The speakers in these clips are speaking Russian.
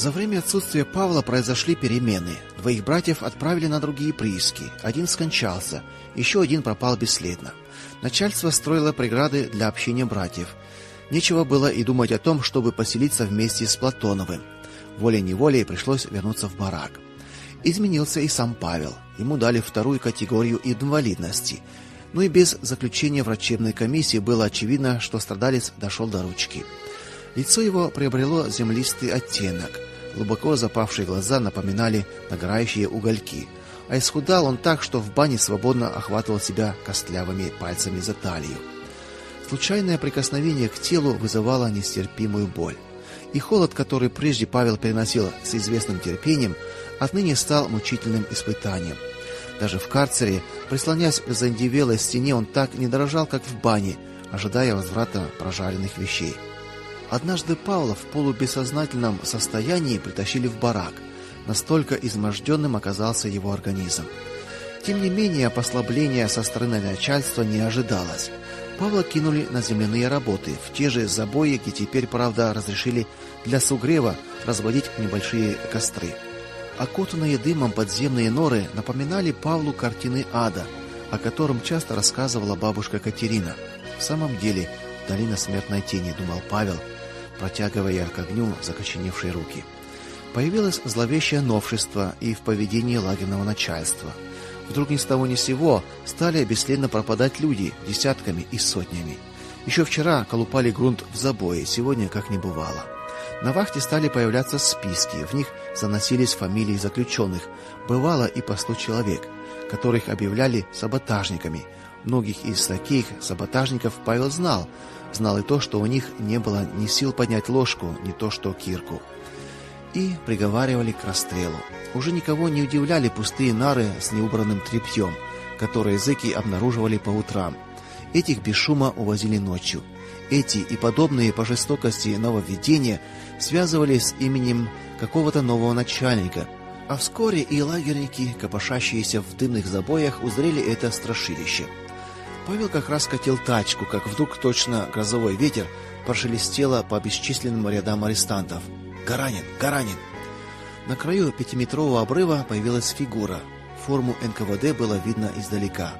За время отсутствия Павла произошли перемены. Двоих братьев отправили на другие прииски. Один скончался, еще один пропал бесследно. Начальство строило преграды для общения братьев. Нечего было и думать о том, чтобы поселиться вместе с Платоновым. Волей-неволей пришлось вернуться в барак. Изменился и сам Павел. Ему дали вторую категорию инвалидности. Но и без заключения врачебной комиссии было очевидно, что страдалец дошел до ручки. Лицо его приобрело землистый оттенок. Глубоко запавшие глаза напоминали нагорающие угольки. А исхудал он так, что в бане свободно охватывал себя костлявыми пальцами за талию. Случайное прикосновение к телу вызывало нестерпимую боль. И холод, который прежде Павел переносил с известным терпением, отныне стал мучительным испытанием. Даже в карцере, прислонясь к заиндевелой стене, он так не дрожал, как в бане, ожидая возврата прожаренных вещей. Однажды Павла в полубессознательном состоянии притащили в барак. Настолько изможденным оказался его организм. Тем не менее, послабления со стороны начальства не ожидалось. Павла кинули на земляные работы, в те же забои, где теперь, правда, разрешили для сугрева разводить небольшие костры. Окутанные дымом подземные норы напоминали Павлу картины ада, о котором часто рассказывала бабушка Катерина. В самом деле, долина смертной тени, думал Павел, протягивая к огню закоченевшие руки. Появилось зловещее новшество и в поведении лагерного начальства. Вдруг ни с того ни с сего стали бесследно пропадать люди десятками и сотнями. Еще вчера колупали грунт в забое, сегодня как не бывало. На вахте стали появляться списки, в них заносились фамилии заключенных. Бывало и по сто человек, которых объявляли саботажниками. Многих из таких саботажников Павел знал, знал и то, что у них не было ни сил поднять ложку, ни то что кирку. И приговаривали к расстрелу. Уже никого не удивляли пустые нары с неубранным тряпьем, которые языки обнаруживали по утрам. Этих без шума увозили ночью. Эти и подобные по жестокости нововведения связывали с именем какого-то нового начальника. А вскоре и лагерники, копошащиеся в дымных забоях, узрели это страшилище. Павел как раз катил тачку, как вдруг точно грозовой ветер прошелестело по бесчисленным рядам арестантов. Гаранин, Гаранин. На краю пятиметрового обрыва появилась фигура. Форму НКВД было видно издалека.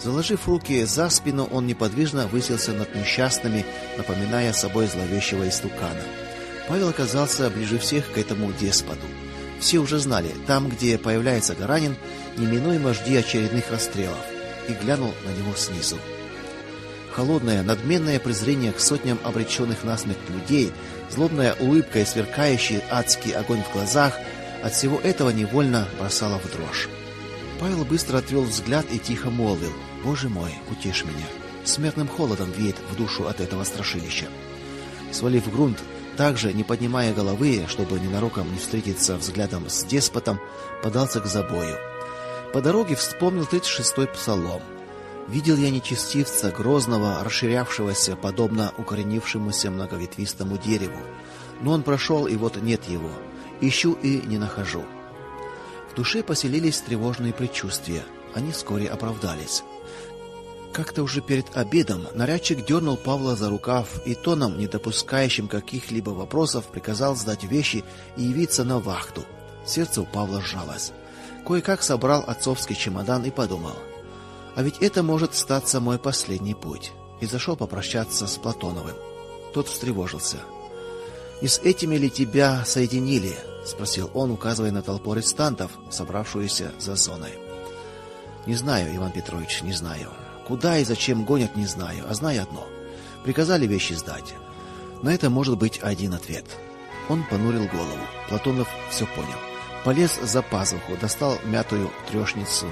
Заложив руки за спину, он неподвижно высился над несчастными, напоминая собой зловещего истукана. Павел оказался ближе всех к этому деспоту. Все уже знали, там, где появляется Гаранин, неминуемо жди очередных расстрелов и глянул на него снизу. Холодное, надменное презрение к сотням обреченных на смерть людей, злобная улыбка и сверкающий адский огонь в глазах от всего этого невольно бросало в дрожь. Павел быстро отвел взгляд и тихо молвил: "Боже мой, утешь меня. Смертным холодом веет в душу от этого страшилища". Свалив грунт, также не поднимая головы, чтобы ненароком не встретиться взглядом с деспотом, подался к забою. По дороге вспомнил 36-й псалом. Видел я нечестивца грозного, расширявшегося подобно укоренившемуся многоветвистому дереву. Но он прошел, и вот нет его. Ищу и не нахожу. В душе поселились тревожные предчувствия. Они вскоре оправдались. Как-то уже перед обедом нарядчик дернул Павла за рукав и тоном, не допускающим каких-либо вопросов, приказал сдать вещи и явиться на вахту. Сердце у Павла сжалось. Кое-как собрал отцовский чемодан и подумал: а ведь это может статься мой последний путь. И зашел попрощаться с Платоновым. Тот встревожился. "Не с этими ли тебя соединили?" спросил он, указывая на толпу арестантов, собравшуюся за зоной. "Не знаю, Иван Петрович, не знаю. Куда и зачем гонят, не знаю, а знаю одно: приказали вещи сдать. На это может быть один ответ". Он понурил голову. Платонов все понял полез за пазуху, достал мятую трёшницу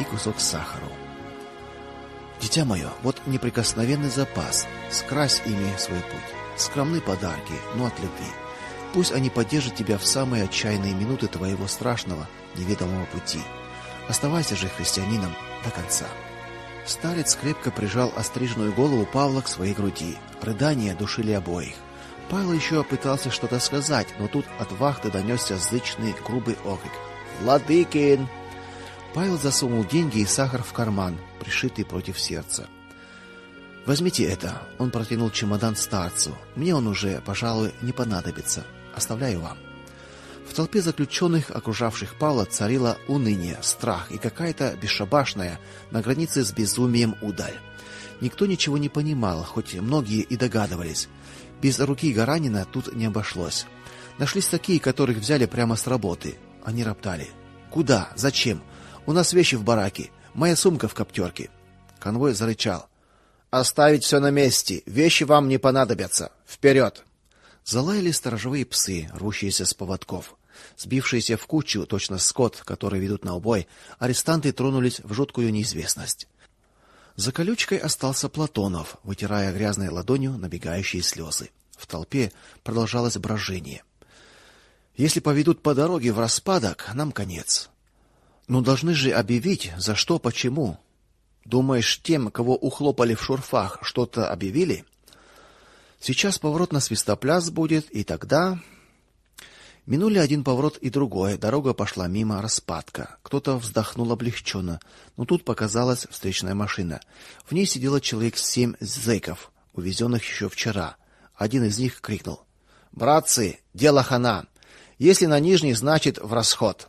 и кусок сахара. Дитя мое, вот неприкосновенный запас. Скрась ими свой путь. Скромны подарки, но от любви. Пусть они поддержат тебя в самые отчаянные минуты твоего страшного, неведомого пути. Оставайся же христианином до конца. Старец крепко прижал остриженную голову Павла к своей груди. Рыдания душили обоих. Павел еще пытался что-то сказать, но тут от вахты донесся зычный грубый окрик: "Владыкин!" Павел засунул деньги и сахар в карман, пришитый против сердца. Возьмите это. Он протянул чемодан старцу. Мне он уже, пожалуй, не понадобится. Оставляю вам. В толпе заключенных, окружавших Павла, царило уныние, страх и какая-то бесшабашная, на границе с безумием удаль. Никто ничего не понимал, хоть многие и догадывались. Без руки Гаранина тут не обошлось. Нашлись такие, которых взяли прямо с работы. Они роптали: "Куда? Зачем? У нас вещи в бараке, моя сумка в коптерке». Конвой зарычал: "Оставить все на месте. Вещи вам не понадобятся. Вперед!» Залаяли сторожевые псы, рвущиеся с поводков. Сбившиеся в кучу, точно скот, который ведут на убой, арестанты тронулись в жуткую неизвестность. За колючкой остался Платонов, вытирая грязной ладонью набегающие слезы. В толпе продолжалось брожение. Если поведут по дороге в распадок, нам конец. Но должны же объявить, за что, почему. Думаешь, тем, кого ухлопали в шурфах, что-то объявили? Сейчас поворот на свистопляс будет, и тогда Минули один поворот и другой. Дорога пошла мимо распадка. Кто-то вздохнул облегченно, но тут показалась встречная машина. В ней сидело человек семь зэков, увезенных еще вчера. Один из них крикнул: "Братцы, дело хана. Если на нижний, значит, в расход".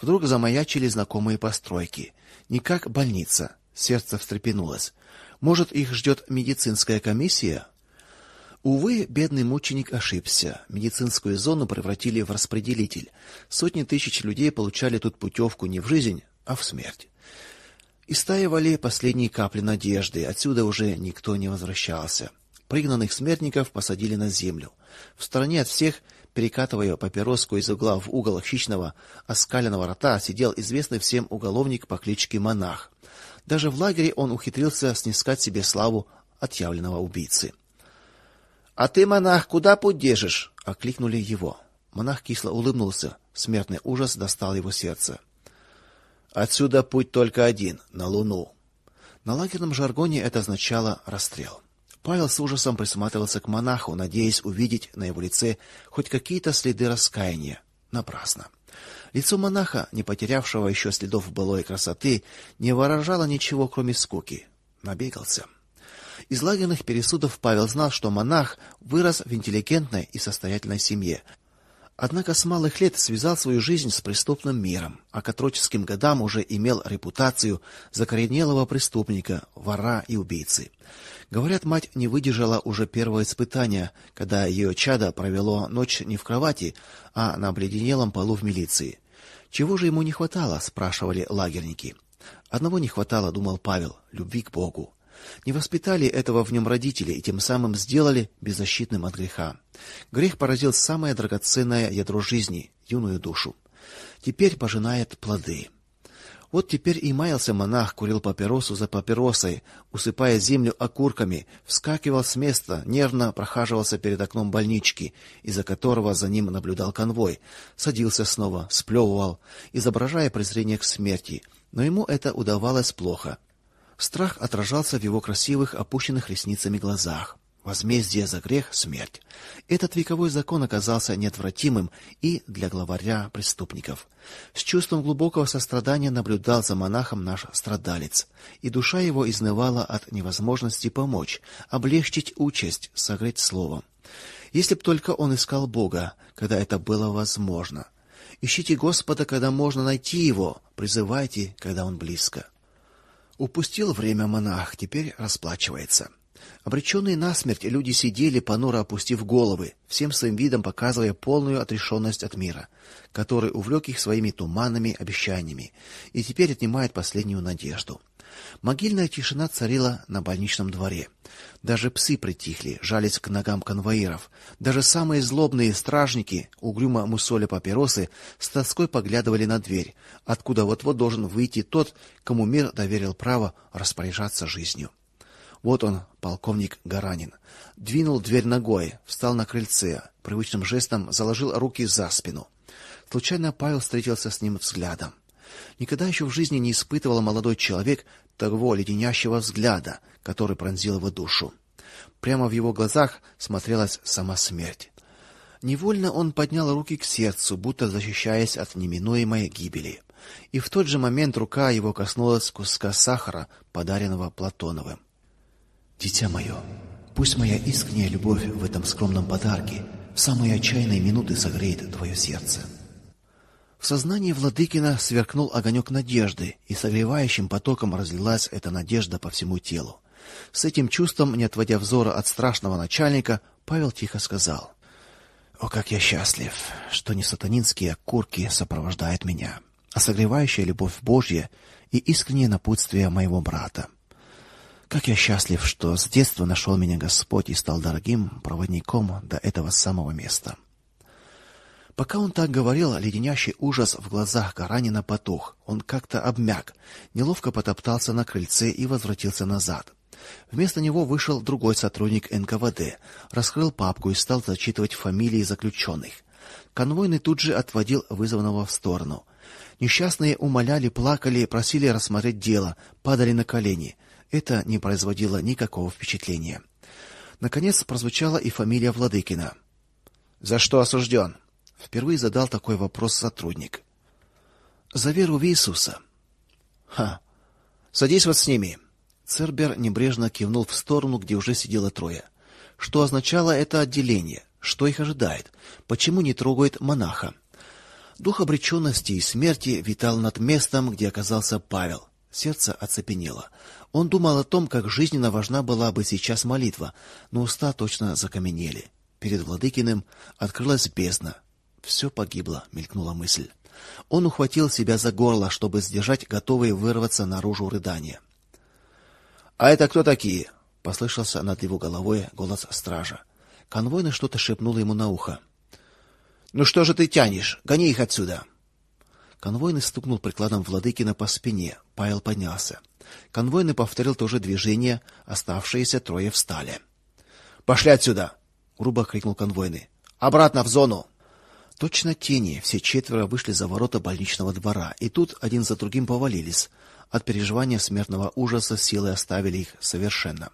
Вдруг замаячили знакомые постройки. Не как больница. Сердце встрепенулось. Может, их ждет медицинская комиссия? Увы, бедный мученик ошибся. Медицинскую зону превратили в распределитель. Сотни тысяч людей получали тут путевку не в жизнь, а в смерть. Истаивали последние капли надежды. Отсюда уже никто не возвращался. Пригнанных смертников посадили на землю. В стороне от всех, перекатывая папироску из угла в угол хищного оскаленного рта, сидел известный всем уголовник по кличке Монах. Даже в лагере он ухитрился снискать себе славу отъявленного убийцы. А ты, монах, куда путь окликнули его. Монах кисло улыбнулся. Смертный ужас достал его сердце. Отсюда путь только один на Луну. На лагерном жаргоне это означало расстрел. Павел с ужасом присматривался к монаху, надеясь увидеть на его лице хоть какие-то следы раскаяния. Напрасно. Лицо монаха, не потерявшего еще следов былой красоты, не выражало ничего, кроме скуки. Набегался. Из лагерных пересудов Павел знал, что монах вырос в интеллигентной и состоятельной семье. Однако с малых лет связал свою жизнь с преступным миром, а к отроческим годам уже имел репутацию закоренелого преступника, вора и убийцы. Говорят, мать не выдержала уже первого испытания, когда ее чадо провело ночь не в кровати, а на обледенелом полу в милиции. Чего же ему не хватало, спрашивали лагерники. Одного не хватало, думал Павел любви к Богу. Не воспитали этого в нем родители и тем самым сделали беззащитным от греха. Грех поразил самое драгоценное ядро жизни юную душу. Теперь пожинает плоды. Вот теперь и маялся монах, курил папиросу за папиросой, усыпая землю окурками, вскакивал с места, нервно прохаживался перед окном больнички, из-за которого за ним наблюдал конвой, садился снова, сплевывал, изображая презрение к смерти, но ему это удавалось плохо. Страх отражался в его красивых, опущенных ресницами глазах. Возмездие за грех смерть. Этот вековой закон оказался неотвратимым и для главаря преступников. С чувством глубокого сострадания наблюдал за монахом наш страдалец, и душа его изнывала от невозможности помочь, облегчить участь, согреть словом. Если б только он искал Бога, когда это было возможно. Ищите Господа, когда можно найти его, призывайте, когда он близко. Упустил время монах, теперь расплачивается. Обреченные на смерть люди сидели понуро опустив головы, всем своим видом показывая полную отрешенность от мира, который увлек их своими туманными обещаниями и теперь отнимает последнюю надежду. Могильная тишина царила на больничном дворе. Даже псы притихли, жались к ногам конвоиров. Даже самые злобные стражники, угрюмо мусоля папиросы, с тоской поглядывали на дверь, откуда вот-вот должен выйти тот, кому мир доверил право распоряжаться жизнью. Вот он, полковник Гаранин. Двинул дверь ногой, встал на крыльце, привычным жестом заложил руки за спину. Случайно Павел встретился с ним взглядом. Никогда еще в жизни не испытывал молодой человек того леденящего взгляда, который пронзил его душу. Прямо в его глазах смотрелась сама смерть. Невольно он поднял руки к сердцу, будто защищаясь от неминуемой гибели. И в тот же момент рука его коснулась куска сахара, подаренного Платоновым. Дитя мое, пусть моя искренняя любовь в этом скромном подарке в самые отчаянные минуты согреет твое сердце. В сознании Владыкина сверкнул огонек надежды, и согревающим потоком разлилась эта надежда по всему телу. С этим чувством, не отводя взора от страшного начальника, Павел тихо сказал: "О, как я счастлив, что не сатанинские окурки сопровождают меня, а согревающая любовь Божья и искреннее напутствие моего брата. Как я счастлив, что с детства нашел меня Господь и стал дорогим проводником до этого самого места". Пока он так говорил, леденящий ужас в глазах Гаранина потух. Он как-то обмяк, неловко потоптался на крыльце и возвратился назад. Вместо него вышел другой сотрудник НКВД, раскрыл папку и стал зачитывать фамилии заключенных. Конвойный тут же отводил вызванного в сторону. Несчастные умоляли, плакали, просили рассмотреть дело, падали на колени. Это не производило никакого впечатления. Наконец прозвучала и фамилия Владыкина. За что осужден?» Впервые задал такой вопрос сотрудник. За веру в Иисуса. Ха. Садись вот с ними. Цербер небрежно кивнул в сторону, где уже сидело трое. Что означало это отделение? Что их ожидает? Почему не трогают монаха? Дух обреченности и смерти витал над местом, где оказался Павел. Сердце оцепенело. Он думал о том, как жизненно важна была бы сейчас молитва, но уста точно закаменели. Перед Владыкиным открылась бездна. Все погибло, мелькнула мысль. Он ухватил себя за горло, чтобы сдержать готовые вырваться наружу рыдания. А это кто такие? послышался над его головой голос стража. Конвойный что-то шепнул ему на ухо. Ну что же ты тянешь? Гони их отсюда. Конвойный стукнул прикладом Владыкина по спине. Павел поднялся. Конвойный повторил то же движение, оставшиеся трое встали. Пошли отсюда, грубо крикнул конвойный. Обратно в зону. Точно тени, все четверо вышли за ворота больничного двора, и тут один за другим повалились. От переживания смертного ужаса силы оставили их совершенно.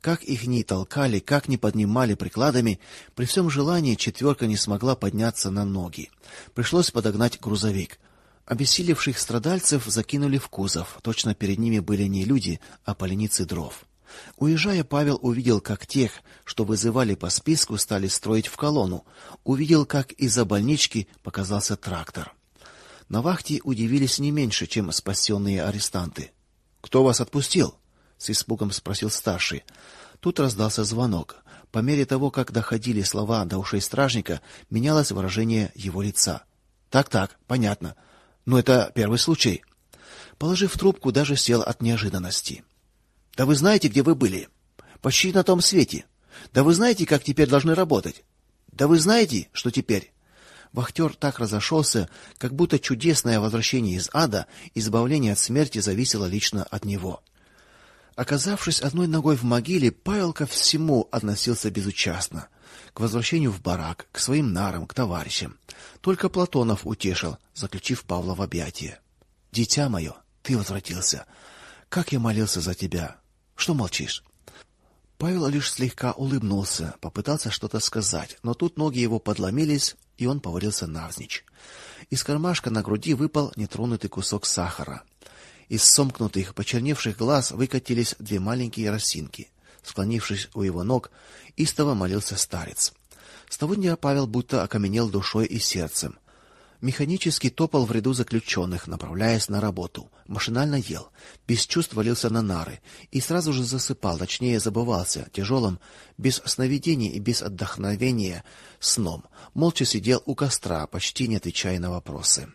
Как их ни толкали, как ни поднимали прикладами, при всем желании четверка не смогла подняться на ноги. Пришлось подогнать грузовик. Обессилевших страдальцев закинули в кузов. Точно перед ними были не люди, а поленицы дров. Уезжая, Павел увидел, как тех, что вызывали по списку, стали строить в колонну. Увидел, как из-за больнички показался трактор. На вахте удивились не меньше, чем спасенные арестанты. Кто вас отпустил? с испугом спросил старший. Тут раздался звонок. По мере того, как доходили слова до ушей стражника, менялось выражение его лица. Так-так, понятно. Но это первый случай. Положив трубку, даже сел от неожиданности. Да вы знаете, где вы были? Почти на том свете. Да вы знаете, как теперь должны работать? Да вы знаете, что теперь? Вахтер так разошелся, как будто чудесное возвращение из ада, избавление от смерти зависело лично от него. Оказавшись одной ногой в могиле, Павел ко всему относился безучастно. К возвращению в барак, к своим нарам, к товарищам. Только Платонов утешил, заключив Павла в объятия. Дитя мое, ты возвратился. Как я молился за тебя. Что молчишь? Павел лишь слегка улыбнулся, попытался что-то сказать, но тут ноги его подломились, и он повалился навзничь. Из кармашка на груди выпал нетронутый кусок сахара. Из сомкнутых, почерневших глаз выкатились две маленькие росинки. Склонившись у его ног, истово молился старец. С того дня Павел будто окаменел душой и сердцем. Механически топал в ряду заключенных, направляясь на работу. Машинально ел, без чувств валился на нары и сразу же засыпал, точнее забывался тяжелым, без сновидений и без отдохновения сном. Молча сидел у костра, почти не отвечая на вопросы.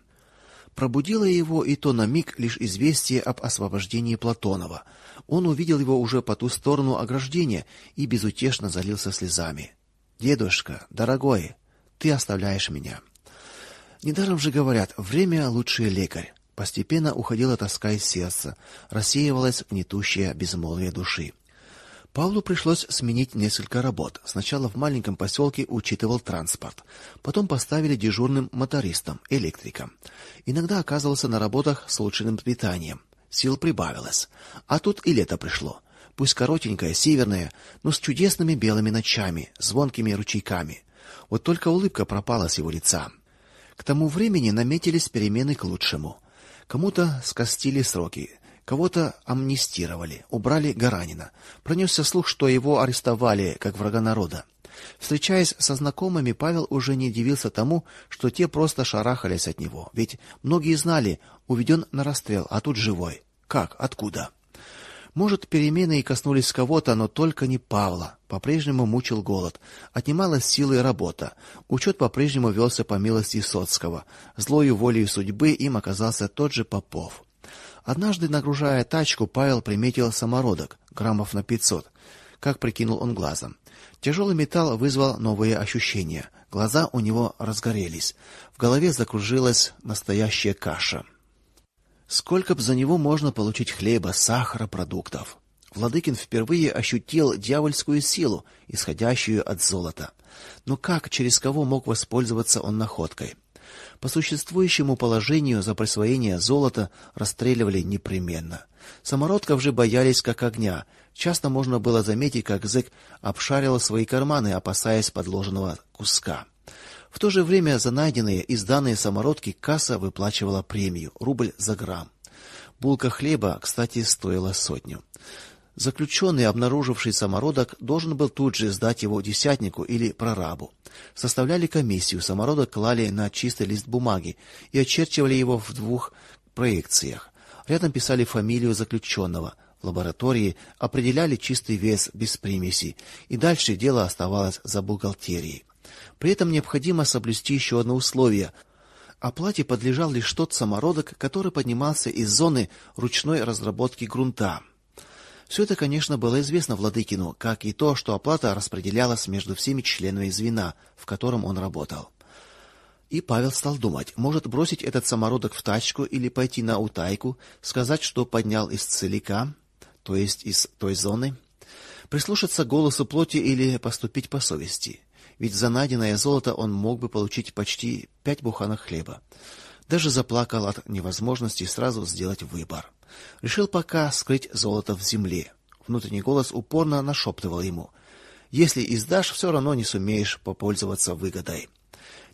Пробудило его и то на миг лишь известие об освобождении Платонова. Он увидел его уже по ту сторону ограждения и безутешно залился слезами. Дедушка, дорогой, ты оставляешь меня. Недаром же говорят: время лучший лекарь. Постепенно уходила тоска из сердца, рассеивалась гнетущее безмолвие души. Павлу пришлось сменить несколько работ. Сначала в маленьком поселке учитывал транспорт, потом поставили дежурным мотористом, электриком. Иногда оказывался на работах с улучшенным питанием. Сил прибавилось. А тут и лето пришло. Пусть коротенькое, северное, но с чудесными белыми ночами, звонкими ручейками. Вот только улыбка пропала с его лица. К тому времени наметились перемены к лучшему. Кому-то скостили сроки, кого-то амнистировали, убрали Гаранина. Пронесся слух, что его арестовали как врага народа. Встречаясь со знакомыми, Павел уже не удивился тому, что те просто шарахались от него. Ведь многие знали, уведен на расстрел, а тут живой. Как? Откуда? Может, перемены и коснулись кого-то, но только не Павла. По-прежнему мучил голод, отнималась силы и работа. Учет по-прежнему велся по милости Соцкого. Злою волей судьбы им оказался тот же Попов. Однажды, нагружая тачку, Павел приметил самородок, граммов на пятьсот. Как прикинул он глазом. Тяжелый металл вызвал новые ощущения. Глаза у него разгорелись. В голове закружилась настоящая каша. Сколько б за него можно получить хлеба, сахара, продуктов? Владыкин впервые ощутил дьявольскую силу, исходящую от золота. Но как, через кого мог воспользоваться он находкой? По существующему положению за присвоение золота расстреливали непременно. Самородков же боялись как огня. Часто можно было заметить, как зэк обшарил свои карманы, опасаясь подложенного куска. В то же время за найденные и сданные самородки касса выплачивала премию рубль за грамм. Булка хлеба, кстати, стоила сотню. Заключенный, обнаруживший самородок, должен был тут же сдать его десятнику или прорабу. Составляли комиссию, самородок клали на чистый лист бумаги и очерчивали его в двух проекциях. Рядом писали фамилию заключенного. В лаборатории определяли чистый вес без примесей, и дальше дело оставалось за бухгалтерией. При этом необходимо соблюсти еще одно условие. Оплате подлежал лишь тот самородок, который поднимался из зоны ручной разработки грунта. Все это, конечно, было известно Владыкину, как и то, что оплата распределялась между всеми членами звена, в котором он работал. И Павел стал думать: может бросить этот самородок в тачку или пойти на утайку, сказать, что поднял из целика, то есть из той зоны, прислушаться к голосу плоти или поступить по совести. Ведь за найденное золото он мог бы получить почти пять буханок хлеба. Даже заплакал от невозможности сразу сделать выбор. Решил пока скрыть золото в земле. Внутренний голос упорно нашептывал ему: "Если издашь, все равно не сумеешь попользоваться выгодой".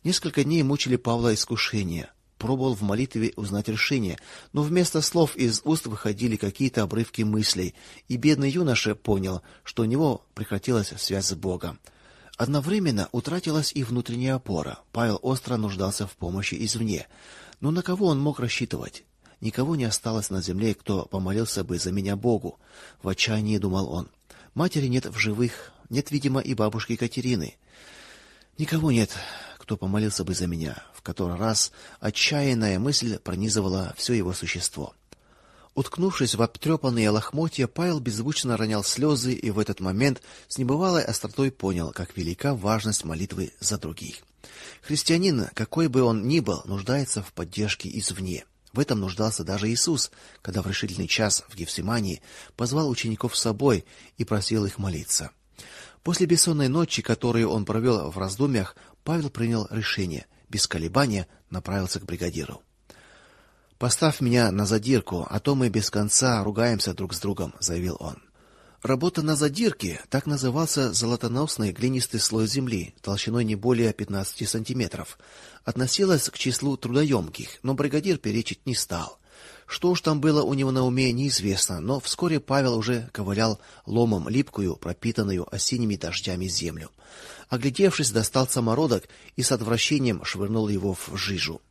Несколько дней мучили Павла искушения. Пробовал в молитве узнать решение, но вместо слов из уст выходили какие-то обрывки мыслей, и бедный юноша понял, что у него прекратилась связь с Богом. Одновременно утратилась и внутренняя опора. Павел остро нуждался в помощи извне. Но на кого он мог рассчитывать? Никого не осталось на земле, кто помолился бы за меня Богу, в отчаянии думал он. Матери нет в живых, нет, видимо, и бабушки Катерины. Никого нет, кто помолился бы за меня. В который раз отчаянная мысль пронизывала все его существо. Уткнувшись в обтрепанные лохмотья, Павел беззвучно ронял слезы и в этот момент с небывалой остротой понял, как велика важность молитвы за других. Христианин, какой бы он ни был, нуждается в поддержке извне. В этом нуждался даже Иисус, когда в решительный час в Гефсимании позвал учеников с собой и просил их молиться. После бессонной ночи, которую он провел в раздумьях, Павел принял решение, без колебания направился к бригадиру. Поставь меня на задирку, а то мы без конца ругаемся друг с другом, заявил он. Работа на задирке так назывался золотоносный глинистый слой земли, толщиной не более 15 сантиметров. Относилась к числу трудоемких, но бригадир перечить не стал. Что уж там было у него на уме, неизвестно, но вскоре Павел уже ковылял ломом липкую, пропитанную осенними дождями землю. Оглядевшись, достал самородок и с отвращением швырнул его в жижу.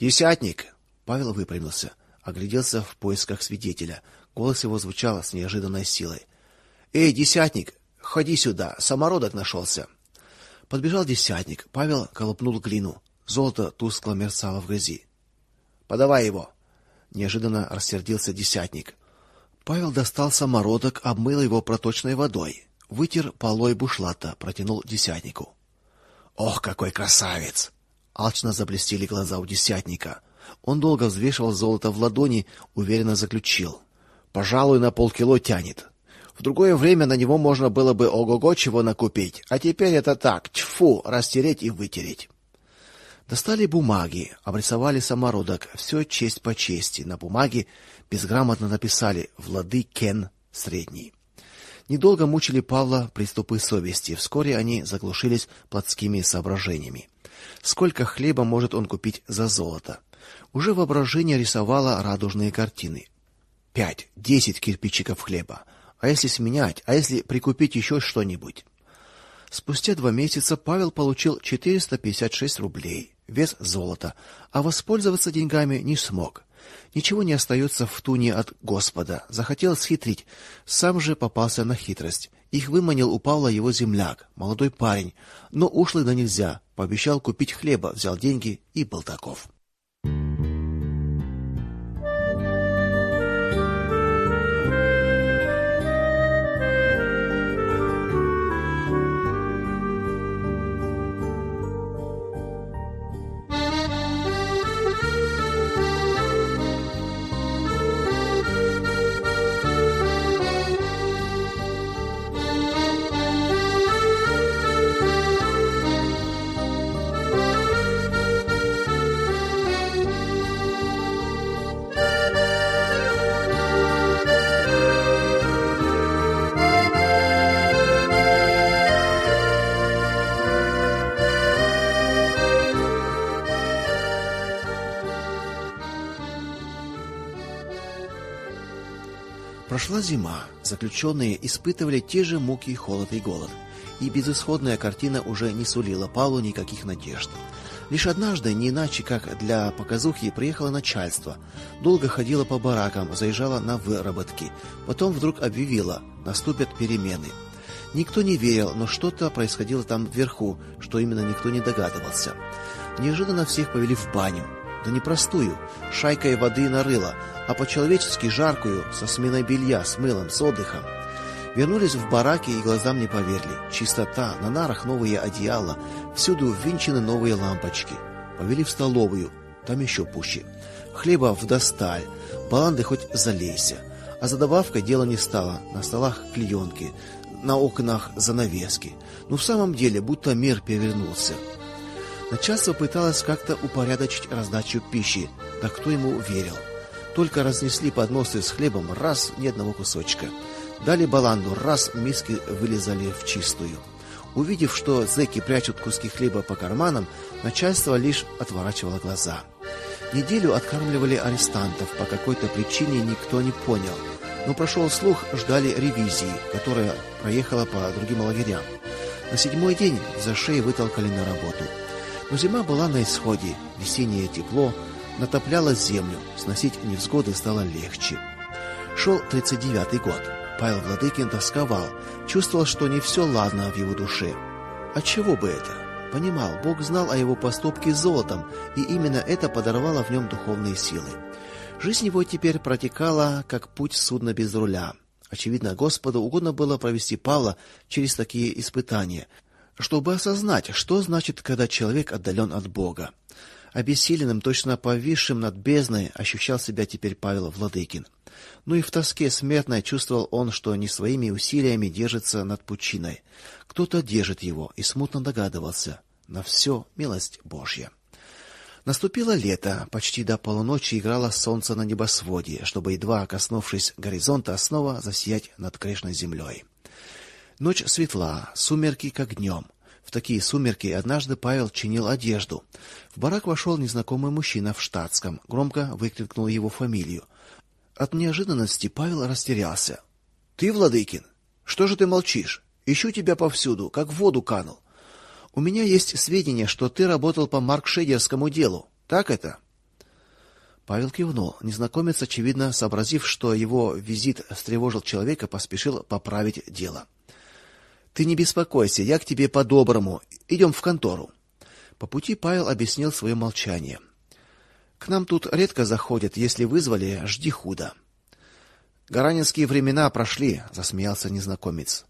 Десятник, Павел выпрямился, огляделся в поисках свидетеля. Голос его звучал с неожиданной силой. Эй, десятник, ходи сюда, самородок нашелся!» Подбежал десятник. Павел колупнул глину. Золото тускло мерцало в грязи. Подавай его, неожиданно рассердился десятник. Павел достал самородок, обмыл его проточной водой, вытер полой бушлата, протянул десятнику. Ох, какой красавец! Алчно заблестели глаза у десятника. Он долго взвешивал золото в ладони, уверенно заключил: "Пожалуй, на полкило тянет. В другое время на него можно было бы ого-го чего накупить, а теперь это так, тьфу, растереть и вытереть". Достали бумаги, обрисовали самородок, все честь по чести. На бумаге безграмотно написали Владыкен средний. Недолго мучили Павла приступы совести. Вскоре они заглушились плотскими соображениями. Сколько хлеба может он купить за золото? Уже воображение рисовало радужные картины. Пять, десять кирпичиков хлеба. А если сменять, а если прикупить еще что-нибудь? Спустя два месяца Павел получил 456 рублей, вес золота, а воспользоваться деньгами не смог. Ничего не остается в туне от Господа. Захотел схитрить, сам же попался на хитрость. Их выманил у Павла его земляк, молодой парень, но ушлый да нельзя. Пообещал купить хлеба, взял деньги и был таков. Прошла зима. Заключенные испытывали те же муки, холод и голод. И безысходная картина уже не сулила Павлу никаких надежд. Лишь однажды, не иначе как для показухи, приехало начальство. Долго ходило по баракам, заезжало на выработки. Потом вдруг объявило: наступят перемены. Никто не верил, но что-то происходило там вверху, что именно никто не догадывался. Неожиданно всех повели в баню да не простую, шайкой воды нарыло, а по-человечески жаркую, со сменой белья, с мылом, с отдыхом. Вернулись в бараки и глазам не поверили. Чистота, на нарах новые одеяла, всюду ввинчены новые лампочки. Повели в столовую, там еще пуще. Хлеба в досталь, баланды хоть залейся. А за добавкой дело не стало. На столах клеенки, на окнах занавески. Ну в самом деле, будто мир перевернулся. Начальство пыталось как-то упорядочить раздачу пищи, да кто ему верил. Только разнесли подносы с хлебом, раз ни одного кусочка. Дали баланду, раз миски вылезали в чистую. Увидев, что зэки прячут куски хлеба по карманам, начальство лишь отворачивало глаза. Неделю откармливали арестантов, по какой-то причине никто не понял. Но прошел слух, ждали ревизии, которая проехала по другим лагерям. На седьмой день за шеи вытолкали на работу. Но зима была на исходе, весеннее тепло натопляло землю, сносить невзгоды стало легче. Шел тридцать девятый год. Павел Владыкин тосковал, чувствовал, что не все ладно в его душе. От чего бы это? Понимал, Бог знал о его поступке золотом, и именно это подорвало в нем духовные силы. Жизнь его теперь протекала как путь судна без руля. Очевидно, Господу угодно было провести Павла через такие испытания, чтобы осознать, что значит, когда человек отдален от Бога. Обессиленным, точно повисшим над бездной, ощущал себя теперь Павел Владыкин. Ну и в тоске смертной чувствовал он, что не своими усилиями держится над пучиной. Кто-то держит его, и смутно догадывался: на все милость Божья. Наступило лето, почти до полуночи играло солнце на небосводе, чтобы едва коснувшись горизонта, снова засиять над грешной землей. Ночь светла, сумерки как днем. В такие сумерки однажды Павел чинил одежду. В барак вошел незнакомый мужчина в штатском, громко выкрикнул его фамилию. От неожиданности Павел растерялся. Ты, Владыкин, что же ты молчишь? Ищу тебя повсюду, как в воду канул. У меня есть сведения, что ты работал по Маркшейдерскому делу. Так это? Павел кивнул. Незнакомец, очевидно, сообразив, что его визит встревожил человека, поспешил поправить дело. Ты не беспокойся, я к тебе по-доброму. Идем в контору. По пути Павел объяснил свое молчание. К нам тут редко заходят, если вызвали, жди худо. Гаранинские времена прошли, засмеялся незнакомец.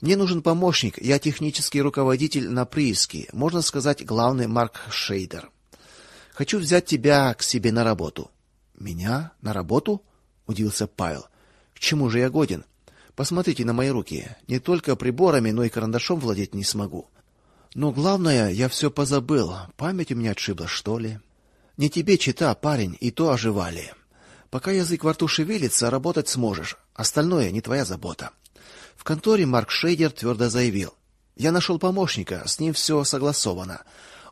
Мне нужен помощник, я технический руководитель на прииске, можно сказать, главный Марк Шейдер. Хочу взять тебя к себе на работу. Меня на работу? удивился Павел. К чему же я годен? Посмотрите на мои руки. Не только приборами, но и карандашом владеть не смогу. Но главное, я все позабыл. Память у меня отшибла, что ли? Не тебе чита, парень, и то оживали. Пока язык во рту шевелится, работать сможешь. Остальное не твоя забота. В конторе Марк Шейдер твердо заявил: "Я нашел помощника, с ним все согласовано.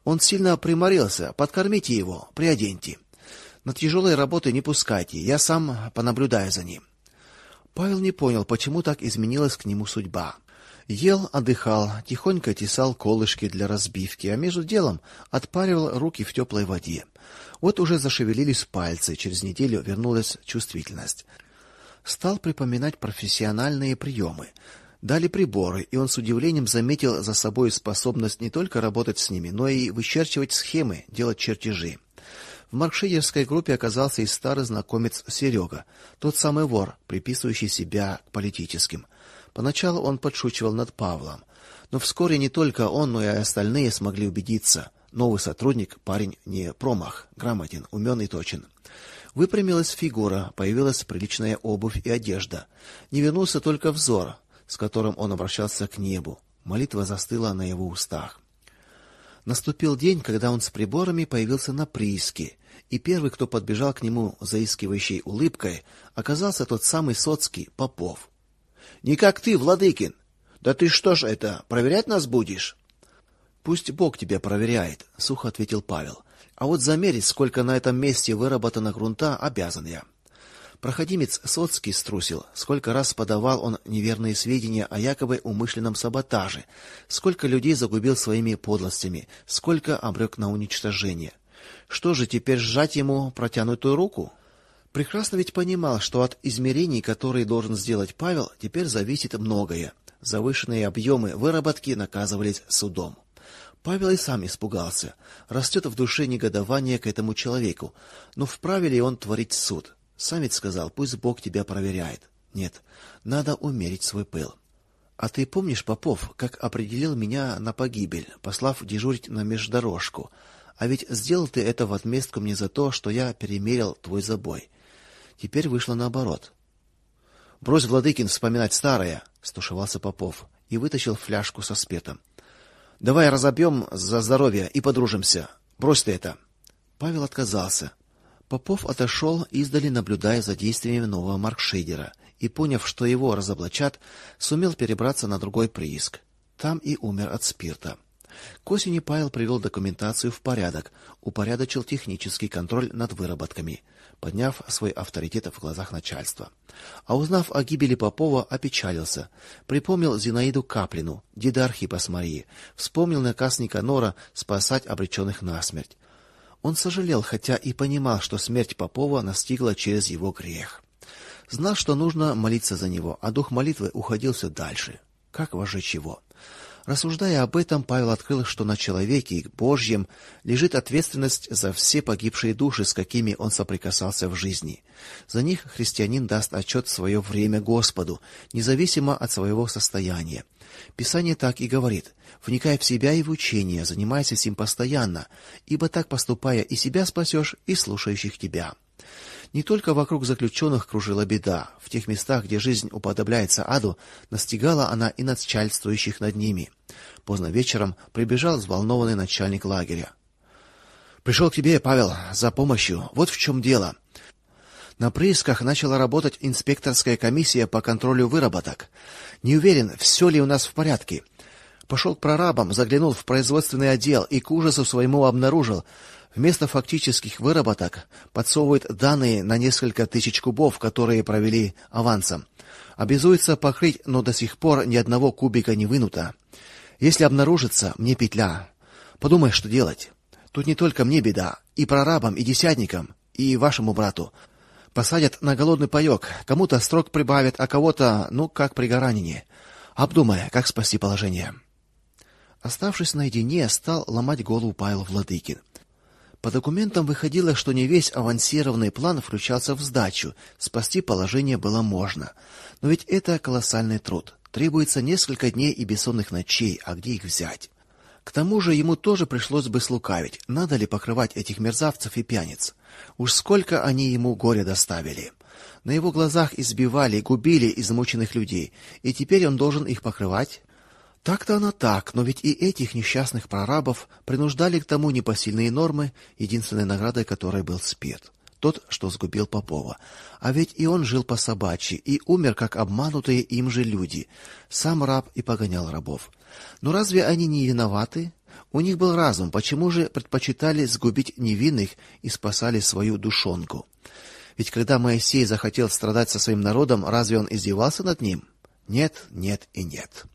Он сильно приморился, подкормите его, приоденьте. На тяжелой работы не пускайте, я сам понаблюдаю за ним". Павел не понял, почему так изменилась к нему судьба. Ел, отдыхал, тихонько тесал колышки для разбивки, а между делом отпаривал руки в теплой воде. Вот уже зашевелились пальцы, через неделю вернулась чувствительность. Стал припоминать профессиональные приемы. Дали приборы, и он с удивлением заметил за собой способность не только работать с ними, но и вычерчивать схемы, делать чертежи. В маркшейерской группе оказался и старый знакомец Серега, тот самый вор, приписывающий себя к политическим. Поначалу он подшучивал над Павлом, но вскоре не только он, но и остальные смогли убедиться: новый сотрудник парень не промах, грамотен, умен и точен. Выпрямилась фигура, появилась приличная обувь и одежда. Не вернулся только взор, с которым он обращался к небу. Молитва застыла на его устах. Наступил день, когда он с приборами появился на прииске, и первый, кто подбежал к нему заискивающей улыбкой, оказался тот самый Соцкий Попов. Не как ты, Владыкин. Да ты что ж это, проверять нас будешь? Пусть Бог тебя проверяет, сухо ответил Павел. А вот замерить, сколько на этом месте выработано грунта, обязан я. Проходимец Соцкий струсил, сколько раз подавал он неверные сведения о якобы умышленном саботаже, сколько людей загубил своими подлостями, сколько обрек на уничтожение. Что же теперь сжать ему протянутую руку? Прекрасно ведь понимал, что от измерений, которые должен сделать Павел, теперь зависит многое. Завышенные объемы выработки наказывались судом. Павел и сам испугался. Растет в душе негодование к этому человеку. Но вправе ли он творить суд? Сам ведь сказал: "Пусть Бог тебя проверяет". Нет, надо умерить свой пыл. А ты помнишь, Попов, как определил меня на погибель, послав дежурить на междорожку? А ведь сделал ты это в отместку мне за то, что я перемерил твой забой. Теперь вышло наоборот. Брось, Владыкин, вспоминать старое, стушевался Попов и вытащил фляжку со спиртом. Давай разобьем за здоровье и подружимся. Брось ты это. Павел отказался. Попов отошел, издали наблюдая за действиями нового маркшейдера, и поняв, что его разоблачат, сумел перебраться на другой прииск. Там и умер от спирта. К осени Павел привел документацию в порядок, упорядочил технический контроль над выработками подняв свой авторитет в глазах начальства. А узнав о гибели Попова, опечалился, припомнил Зинаиду Каплину, деда Архипа с Марии, вспомнил наказ Никанора спасать обреченных на смерть. Он сожалел, хотя и понимал, что смерть Попова настигла через его грех. Знал, что нужно молиться за него, а дух молитвы уходил все дальше. Как вожечь его? Рассуждая об этом, Павел открыл, что на человеке Божьем лежит ответственность за все погибшие души, с какими он соприкасался в жизни. За них христианин даст отчет в свое время Господу, независимо от своего состояния. Писание так и говорит: вникай в себя и в учение, занимайся этим постоянно, ибо так поступая и себя спасешь, и слушающих тебя. Не только вокруг заключенных кружила беда. В тех местах, где жизнь уподобляется аду, настигала она и начальствующих над ними. Поздно вечером прибежал взволнованный начальник лагеря. Пришел к тебе, Павел, за помощью. Вот в чем дело. На приисках начала работать инспекторская комиссия по контролю выработок. Не уверен, все ли у нас в порядке. Пошел к прорабам, заглянул в производственный отдел и к ужасу своему обнаружил, Вместо фактических выработок подсовывают данные на несколько тысяч кубов, которые провели авансом. Обязуется покрыть, но до сих пор ни одного кубика не вынуто. Если обнаружится, мне петля. Подумай, что делать. Тут не только мне беда, и прорабам, и десятникам, и вашему брату. Посадят на голодный паёк, кому-то строк прибавят, а кого-то, ну, как при гаранине. Обдумай, как спасти положение. Оставшись наедине, стал ломать голову Павел Владыкин. По документам выходило, что не весь авансированный план включался в сдачу. Спасти положение было можно. Но ведь это колоссальный труд. Требуется несколько дней и бессонных ночей, а где их взять? К тому же ему тоже пришлось бы слукавить. Надо ли покрывать этих мерзавцев и пьяниц? Уж сколько они ему горя доставили. На его глазах избивали, губили измученных людей, и теперь он должен их покрывать? Так-то оно так, но ведь и этих несчастных прорабов принуждали к тому непосильные нормы, единственной наградой которой был спирт. Тот, что сгубил Попова. А ведь и он жил по собачьи и умер как обманутые им же люди. Сам раб и погонял рабов. Но разве они не виноваты? У них был разум, почему же предпочитали сгубить невинных и спасали свою душонку? Ведь когда Моисей захотел страдать со своим народом, разве он издевался над ним? Нет, нет и нет.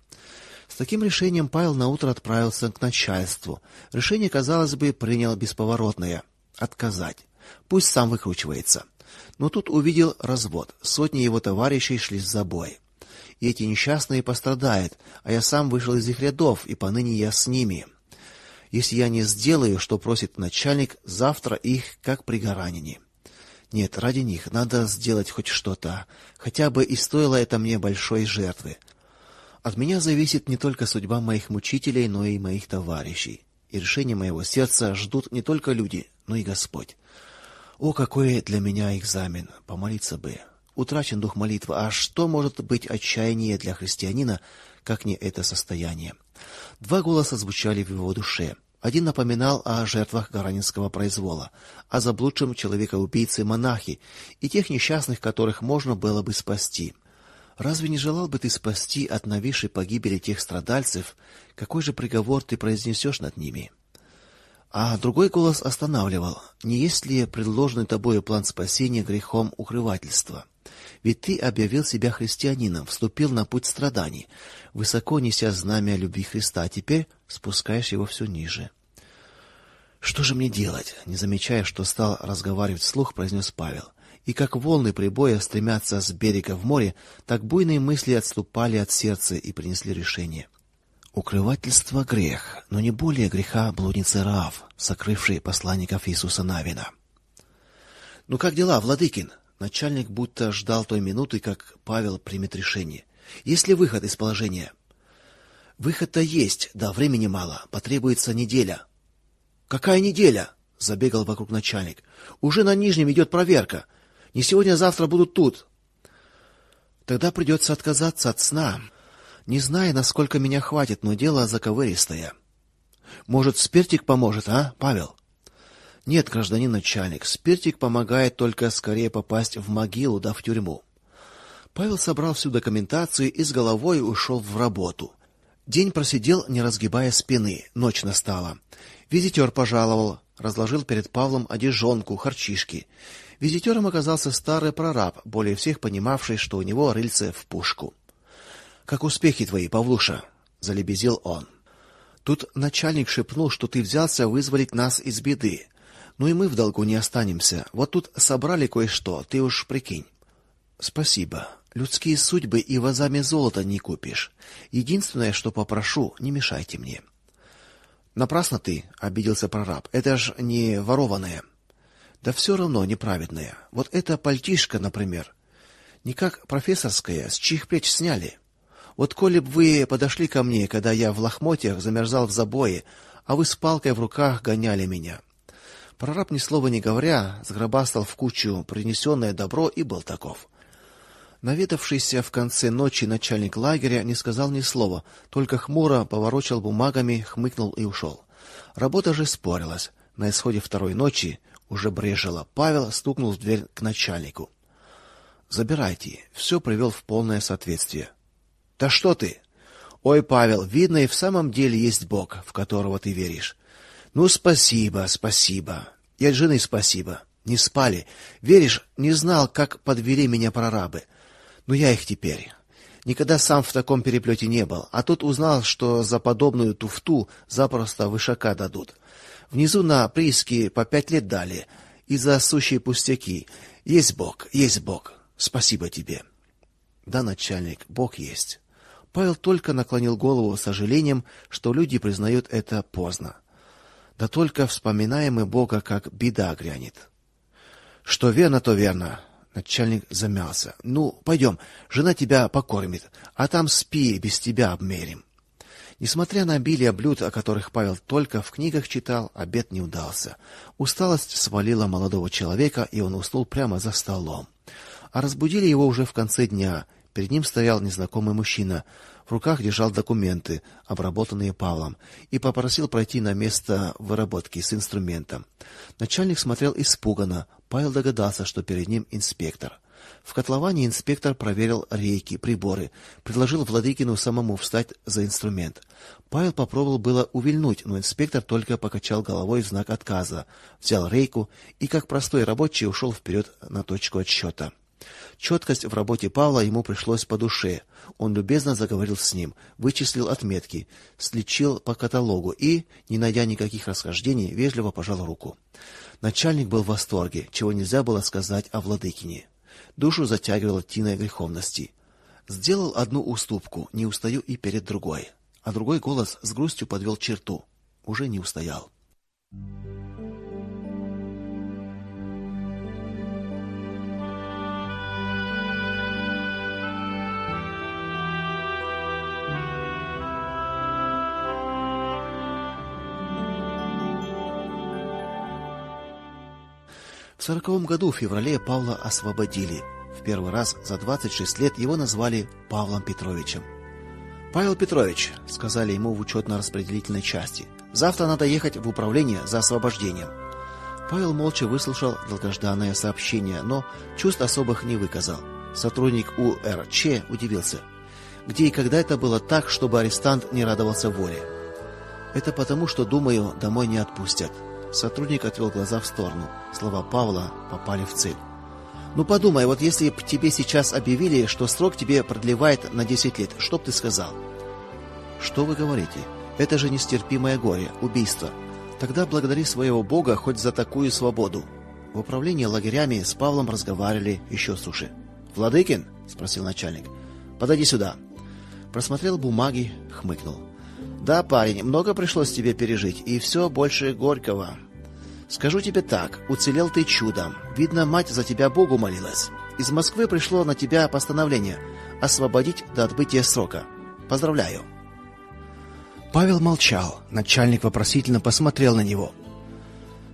С таким решением Павел наутро отправился к начальству. Решение, казалось бы, принял бесповоротное отказать. Пусть сам выкручивается. Но тут увидел развод. Сотни его товарищей шли с забой. И эти несчастные пострадают, а я сам вышел из их рядов, и поныне я с ними. Если я не сделаю, что просит начальник, завтра их как при гаранине. Нет, ради них надо сделать хоть что-то, хотя бы и стоило это мне большой жертвы. От меня зависит не только судьба моих мучителей, но и моих товарищей. И решение моего сердца ждут не только люди, но и Господь. О, какой для меня экзамен! Помолиться бы. Утрачен дух молитвы, а что может быть отчаяние для христианина, как не это состояние? Два голоса звучали в его душе. Один напоминал о жертвах гаранинского произвола, о заблудшем человека-убийце монахе и тех несчастных, которых можно было бы спасти. Разве не желал бы ты спасти от нависшей погибели тех страдальцев? Какой же приговор ты произнесешь над ними? А другой голос останавливал: не есть ли предложенный тобою план спасения грехом укрывательства? Ведь ты объявил себя христианином, вступил на путь страданий, высоко неся знамя любви Христа, а теперь спускаешь его все ниже. Что же мне делать? Не замечая, что стал разговаривать вслух, произнес Павел. И как волны прибоя стремятся с берега в море, так буйные мысли отступали от сердца и принесли решение. Укрывательство грех, но не более греха блудницы Раав, сокрывшей посланников Иисуса Навина. Ну как дела, Владыкин? Начальник будто ждал той минуты, как Павел примет решение. Есть ли выход из положения? Выход-то есть, да времени мало, потребуется неделя. Какая неделя? забегал вокруг начальник. Уже на нижнем идет проверка. Не сегодня, завтра будут тут. Тогда придется отказаться от сна. Не знаю, насколько меня хватит, но дело заковыристое. Может, спиртик поможет, а, Павел? Нет, гражданин начальник, спиртик помогает только скорее попасть в могилу да в тюрьму. Павел собрал всю документацию и с головой ушел в работу. День просидел, не разгибая спины. Ночь настала. Визитер пожаловал, разложил перед Павлом одежонку, харчишки. Визитером оказался старый прораб, более всех понимавший, что у него рыльце в пушку. Как успехи твои, Павлуша? залебезил он. Тут начальник шепнул, что ты взялся вызволить нас из беды. Ну и мы в долгу не останемся. Вот тут собрали кое-что, ты уж прикинь. Спасибо. Людские судьбы и вазами золота не купишь. Единственное, что попрошу, не мешайте мне. Напрасно ты, обиделся прораб. Это ж не ворованное. Да все равно неправедное. Вот эта пальтишка, например, не как профессорская, с чьих плеч сняли. Вот коли б вы подошли ко мне, когда я в лохмотьях замерзал в забое, а вы с палкой в руках гоняли меня. Прораб ни слова не говоря, сгробастал в кучу принесенное добро и был таков. Наведавшийся в конце ночи начальник лагеря не сказал ни слова, только хмуро поворочил бумагами, хмыкнул и ушел. Работа же спорилась. На исходе второй ночи уже брежило. Павел стукнул в дверь к начальнику. Забирайте. Все привел в полное соответствие. Да что ты? Ой, Павел, видно и в самом деле есть Бог, в которого ты веришь. Ну спасибо, спасибо. И жены спасибо. Не спали. Веришь, не знал, как подвели меня прорабы. Но я их теперь. Никогда сам в таком переплете не был, а тут узнал, что за подобную туфту запросто вышака дадут. Внизу на прииске по пять лет дали, и за сущие пустяки. Есть Бог, есть Бог. Спасибо тебе. Да, начальник, Бог есть. Павел только наклонил голову с сожалением, что люди признают это поздно. Да только вспоминаем мы Бога, как беда грянет. Что верно, то верно. Начальник замялся. Ну, пойдем, жена тебя покормит, а там спи, без тебя обмерим. Несмотря на обилие блюд, о которых Павел только в книгах читал, обед не удался. Усталость свалила молодого человека, и он уснул прямо за столом. А разбудили его уже в конце дня, Перед ним стоял незнакомый мужчина, в руках держал документы, обработанные Павлом, и попросил пройти на место выработки с инструментом. Начальник смотрел испуганно. Павел догадался, что перед ним инспектор. В котловане инспектор проверил рейки, приборы, предложил Владыкину самому встать за инструмент. Павел попробовал было увильнуть, но инспектор только покачал головой в знак отказа, взял рейку и как простой рабочий ушел вперед на точку отсчета. Четкость в работе Павла ему пришлось по душе. Он любезно заговорил с ним, вычислил отметки, сличил по каталогу и, не найдя никаких расхождений, вежливо пожал руку. Начальник был в восторге, чего нельзя было сказать о владыкине. Душу затягивало тиной греховности. Сделал одну уступку, не устаю и перед другой. А другой голос с грустью подвел черту. Уже не устоял. В сороковом году в феврале Павла освободили. В первый раз за 26 лет его назвали Павлом Петровичем. Павел Петрович, сказали ему в учетно-распределительной части. Завтра надо ехать в управление за освобождением. Павел молча выслушал долгожданное сообщение, но чувств особых не выказал. Сотрудник УРЧ удивился. Где и когда это было так, чтобы арестант не радовался воле? Это потому, что, думаю, домой не отпустят. Сотрудник отвел глаза в сторону. Слова Павла попали в цель. Ну подумай, вот если б тебе сейчас объявили, что срок тебе продлевает на 10 лет, что б ты сказал? Что вы говорите? Это же нестерпимое горе, убийство. Тогда благодари своего Бога хоть за такую свободу. В управлении лагерями с Павлом разговаривали еще суше. Владыкин, спросил начальник. Подойди сюда. Просмотрел бумаги, хмыкнул. Да, парень, много пришлось тебе пережить, и все больше горького. Скажу тебе так, уцелел ты чудом. Видно, мать за тебя Богу молилась. Из Москвы пришло на тебя постановление освободить до отбытия срока. Поздравляю. Павел молчал. Начальник вопросительно посмотрел на него.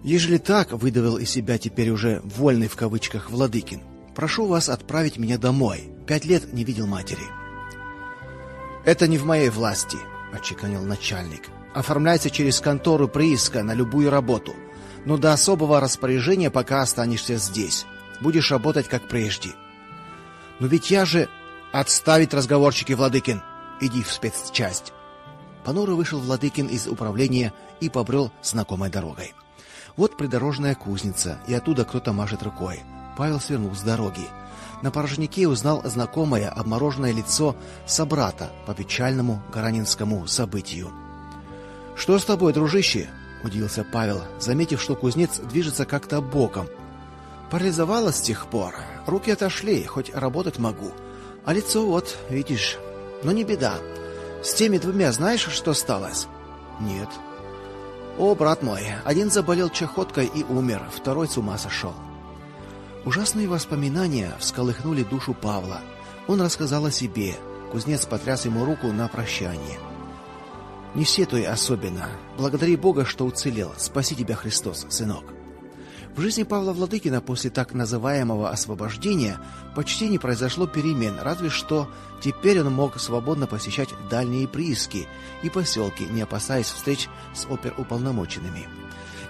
Ежели так, выдавил из себя теперь уже вольный в кавычках Владыкин. Прошу вас отправить меня домой. Пять лет не видел матери. Это не в моей власти, отчеканил начальник. Оформляйся через контору прииска на любую работу но до особого распоряжения пока останешься здесь. Будешь работать как прежде. Но ведь я же отставить разговорчики, Владыкин. Иди в спецчасть. Понуро вышел Владыкин из управления и побрел знакомой дорогой. Вот придорожная кузница, и оттуда кто-то машет рукой. Павел свернул с дороги. На порожнике узнал знакомое обмороженное лицо собрата по печальному гаранинскому событию. Что с тобой, дружище? удивился Павел, заметив, что кузнец движется как-то боком. Парализовало с тех пор. Руки отошли, хоть работать могу. А лицо вот, видишь. Но не беда. С теми двумя знаешь, что сталось? Нет. О, брат мой, один заболел чахоткой и умер, второй с ума сошел. Ужасные воспоминания всколыхнули душу Павла. Он рассказал о себе. Кузнец потряс ему руку на прощание. Не сетуй особенно. Благодари Бога, что уцелел. Спаси тебя, Христос, сынок. В жизни Павла Владыкина после так называемого освобождения почти не произошло перемен, разве что теперь он мог свободно посещать дальние прииски и поселки, не опасаясь встреч с оперуполномоченными.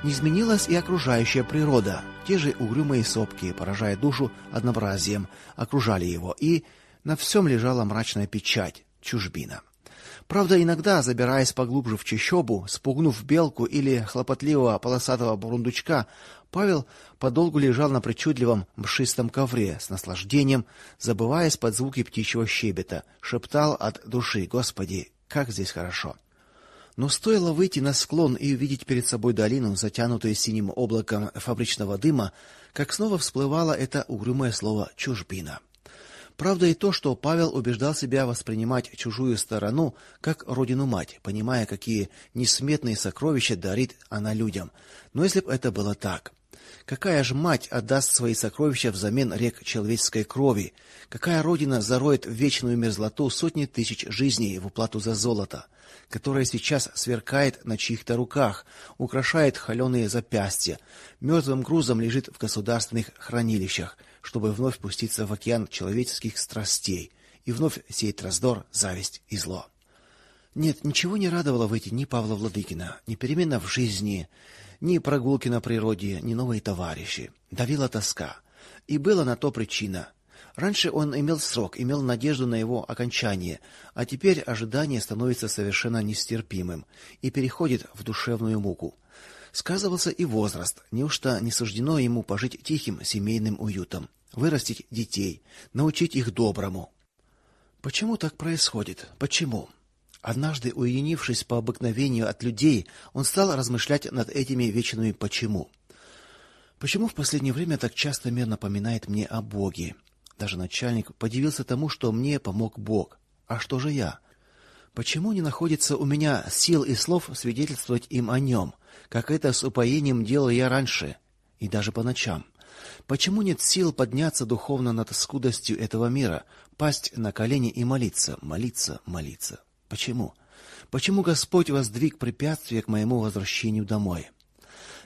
Не изменилась и окружающая природа. Те же угрюмые сопки, поражая душу однообразием, окружали его, и на всем лежала мрачная печать чужбина. Правда, иногда, забираясь поглубже в чащобу, спугнув белку или хлопотливого полосатого бурундучка, Павел подолгу лежал на причудливом мшистом ковре с наслаждением, забываясь под звуки птичьего щебета, шептал от души: "Господи, как здесь хорошо". Но стоило выйти на склон и увидеть перед собой долину, затянутую синим облаком фабричного дыма, как снова всплывало это угрюмое слово чужбина. Правда и то, что Павел убеждал себя воспринимать чужую сторону как родину-мать, понимая, какие несметные сокровища дарит она людям. Но если бы это было так, какая же мать отдаст свои сокровища взамен рек человеческой крови? Какая родина зароет в вечную мерзлоту сотни тысяч жизней в уплату за золото, которое сейчас сверкает на чьих-то руках, украшает холеные запястья, мертвым грузом лежит в государственных хранилищах? чтобы вновь пуститься в океан человеческих страстей и вновь сеять раздор, зависть и зло. Нет, ничего не радовало в эти ни Павла Владыкина, ни перемена в жизни, ни прогулки на природе, ни новые товарищи. Давила тоска. И была на то причина. Раньше он имел срок, имел надежду на его окончание, а теперь ожидание становится совершенно нестерпимым и переходит в душевную муку. Сказывался и возраст. Неужто не суждено ему пожить тихим семейным уютом? вырастить детей, научить их доброму. Почему так происходит? Почему? Однажды, уединившись по обыкновению от людей, он стал размышлять над этими вечными почему. Почему в последнее время так часто мир напоминает мне о Боге? Даже начальник подивился тому, что мне помог Бог. А что же я? Почему не находится у меня сил и слов свидетельствовать им о нем, как это с упоением делал я раньше, и даже по ночам? Почему нет сил подняться духовно над скудостью этого мира, пасть на колени и молиться, молиться, молиться? Почему? Почему Господь воздвиг препятствие к моему возвращению домой?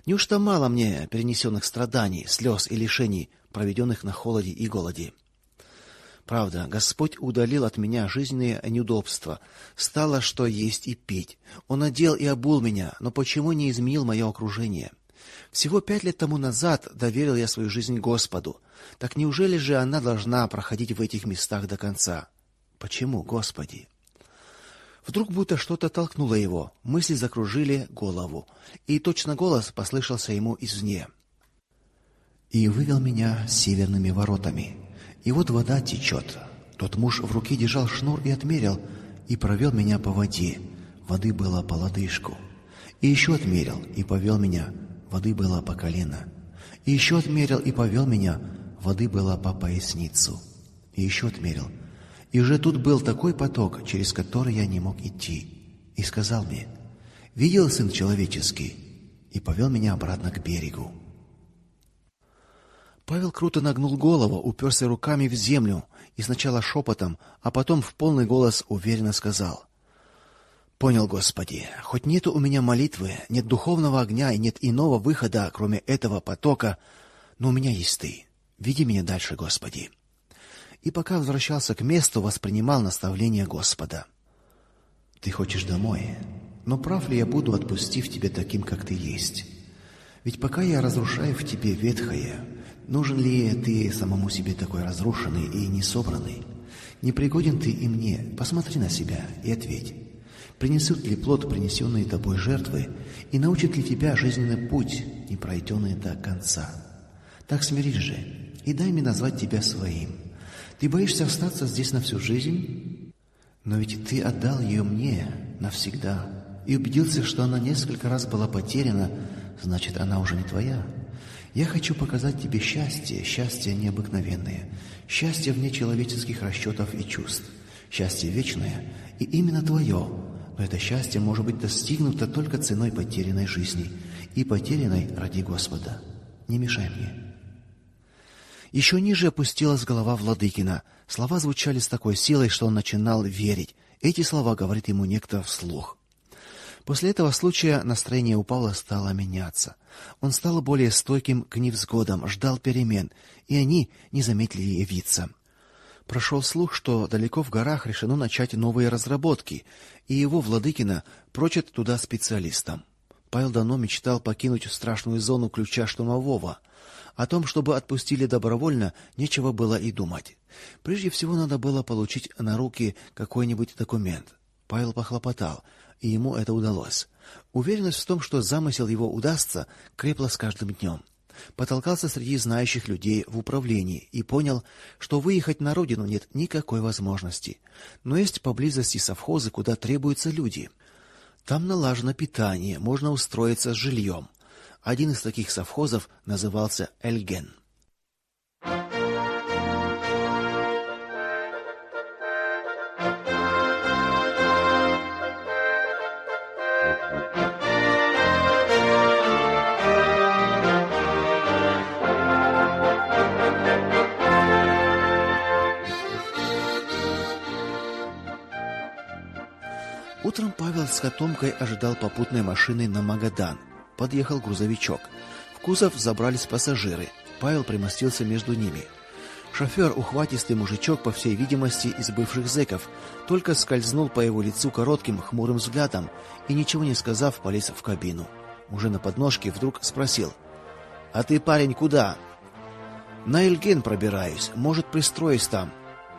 Неужто мало мне перенесенных страданий, слез и лишений, проведенных на холоде и голоде? Правда, Господь удалил от меня жизненные неудобства. Стало что есть и пить. Он одел и обул меня, но почему не изменил мое окружение? Всего пять лет тому назад доверил я свою жизнь Господу. Так неужели же она должна проходить в этих местах до конца? Почему, Господи? Вдруг будто что-то толкнуло его. Мысли закружили голову, и точно голос послышался ему извне. И вывел меня северными воротами. И вот вода течет. Тот муж в руке держал шнур и отмерил, и провел меня по воде. Воды было по лодыжку. И еще отмерил, и повел меня. Воды было по колено. И еще отмерил, и повел меня. Воды было по поясницу. И еще отмерил. И уже тут был такой поток, через который я не мог идти. И сказал мне, «Видел, сын человеческий?» И повел меня обратно к берегу. Павел круто нагнул голову, уперся руками в землю и сначала шепотом, а потом в полный голос уверенно сказал: Понял, Господи, хоть нету у меня молитвы, нет духовного огня и нет иного выхода, кроме этого потока, но у меня есть ты. Веди меня дальше, Господи. И пока возвращался к месту, воспринимал наставления Господа. Ты хочешь домой, но прав ли я буду, отпустив тебя таким, как ты есть? Ведь пока я разрушаю в тебе ветхое, Нужен ли ты самому себе такой разрушенный и несобранный? Не пригоден ты и мне? Посмотри на себя и ответь. Принесут ли плод принесенные тобой жертвы, и научит ли тебя жизненный путь, не пройденный до конца? Так смирись же, и дай мне назвать тебя своим. Ты боишься остаться здесь на всю жизнь? Но ведь ты отдал ее мне навсегда и убедился, что она несколько раз была потеряна, значит, она уже не твоя. Я хочу показать тебе счастье, счастье необыкновенное, счастье вне человеческих расчетов и чувств, счастье вечное и именно твое. Но это счастье может быть достигнуто только ценой потерянной жизни и потерянной ради Господа. Не мешай мне. Еще ниже опустилась голова Владыкина. Слова звучали с такой силой, что он начинал верить. Эти слова говорит ему некто вслух. После этого случая настроение у Павла стало меняться. Он стал более стойким к невзгодам, ждал перемен, и они не заметили явиться. Прошел слух, что далеко в горах решено начать новые разработки, и его Владыкина прочат туда специалистам. Павел давно мечтал покинуть страшную зону ключа штурмового. О том, чтобы отпустили добровольно, нечего было и думать. Прежде всего надо было получить на руки какой-нибудь документ. Павел похлопотал, и ему это удалось. Уверенность в том, что замысел его удастся, крепла с каждым днем. Потолкался среди знающих людей в управлении и понял, что выехать на родину нет никакой возможности. Но есть поблизости совхозы, куда требуются люди. Там налажено питание, можно устроиться с жильем. Один из таких совхозов назывался Эльген. Утром Павел с котомкой ожидал попутной машины на Магадан. Подъехал грузовичок. В кузов забрались пассажиры. Павел примостился между ними. Шофер, ухватистый мужичок, по всей видимости, из бывших зэков, только скользнул по его лицу коротким хмурым взглядом и ничего не сказав, полез в кабину. Уже на подножке вдруг спросил: "А ты, парень, куда?" "На Эльген пробираюсь, может, пристроюсь там".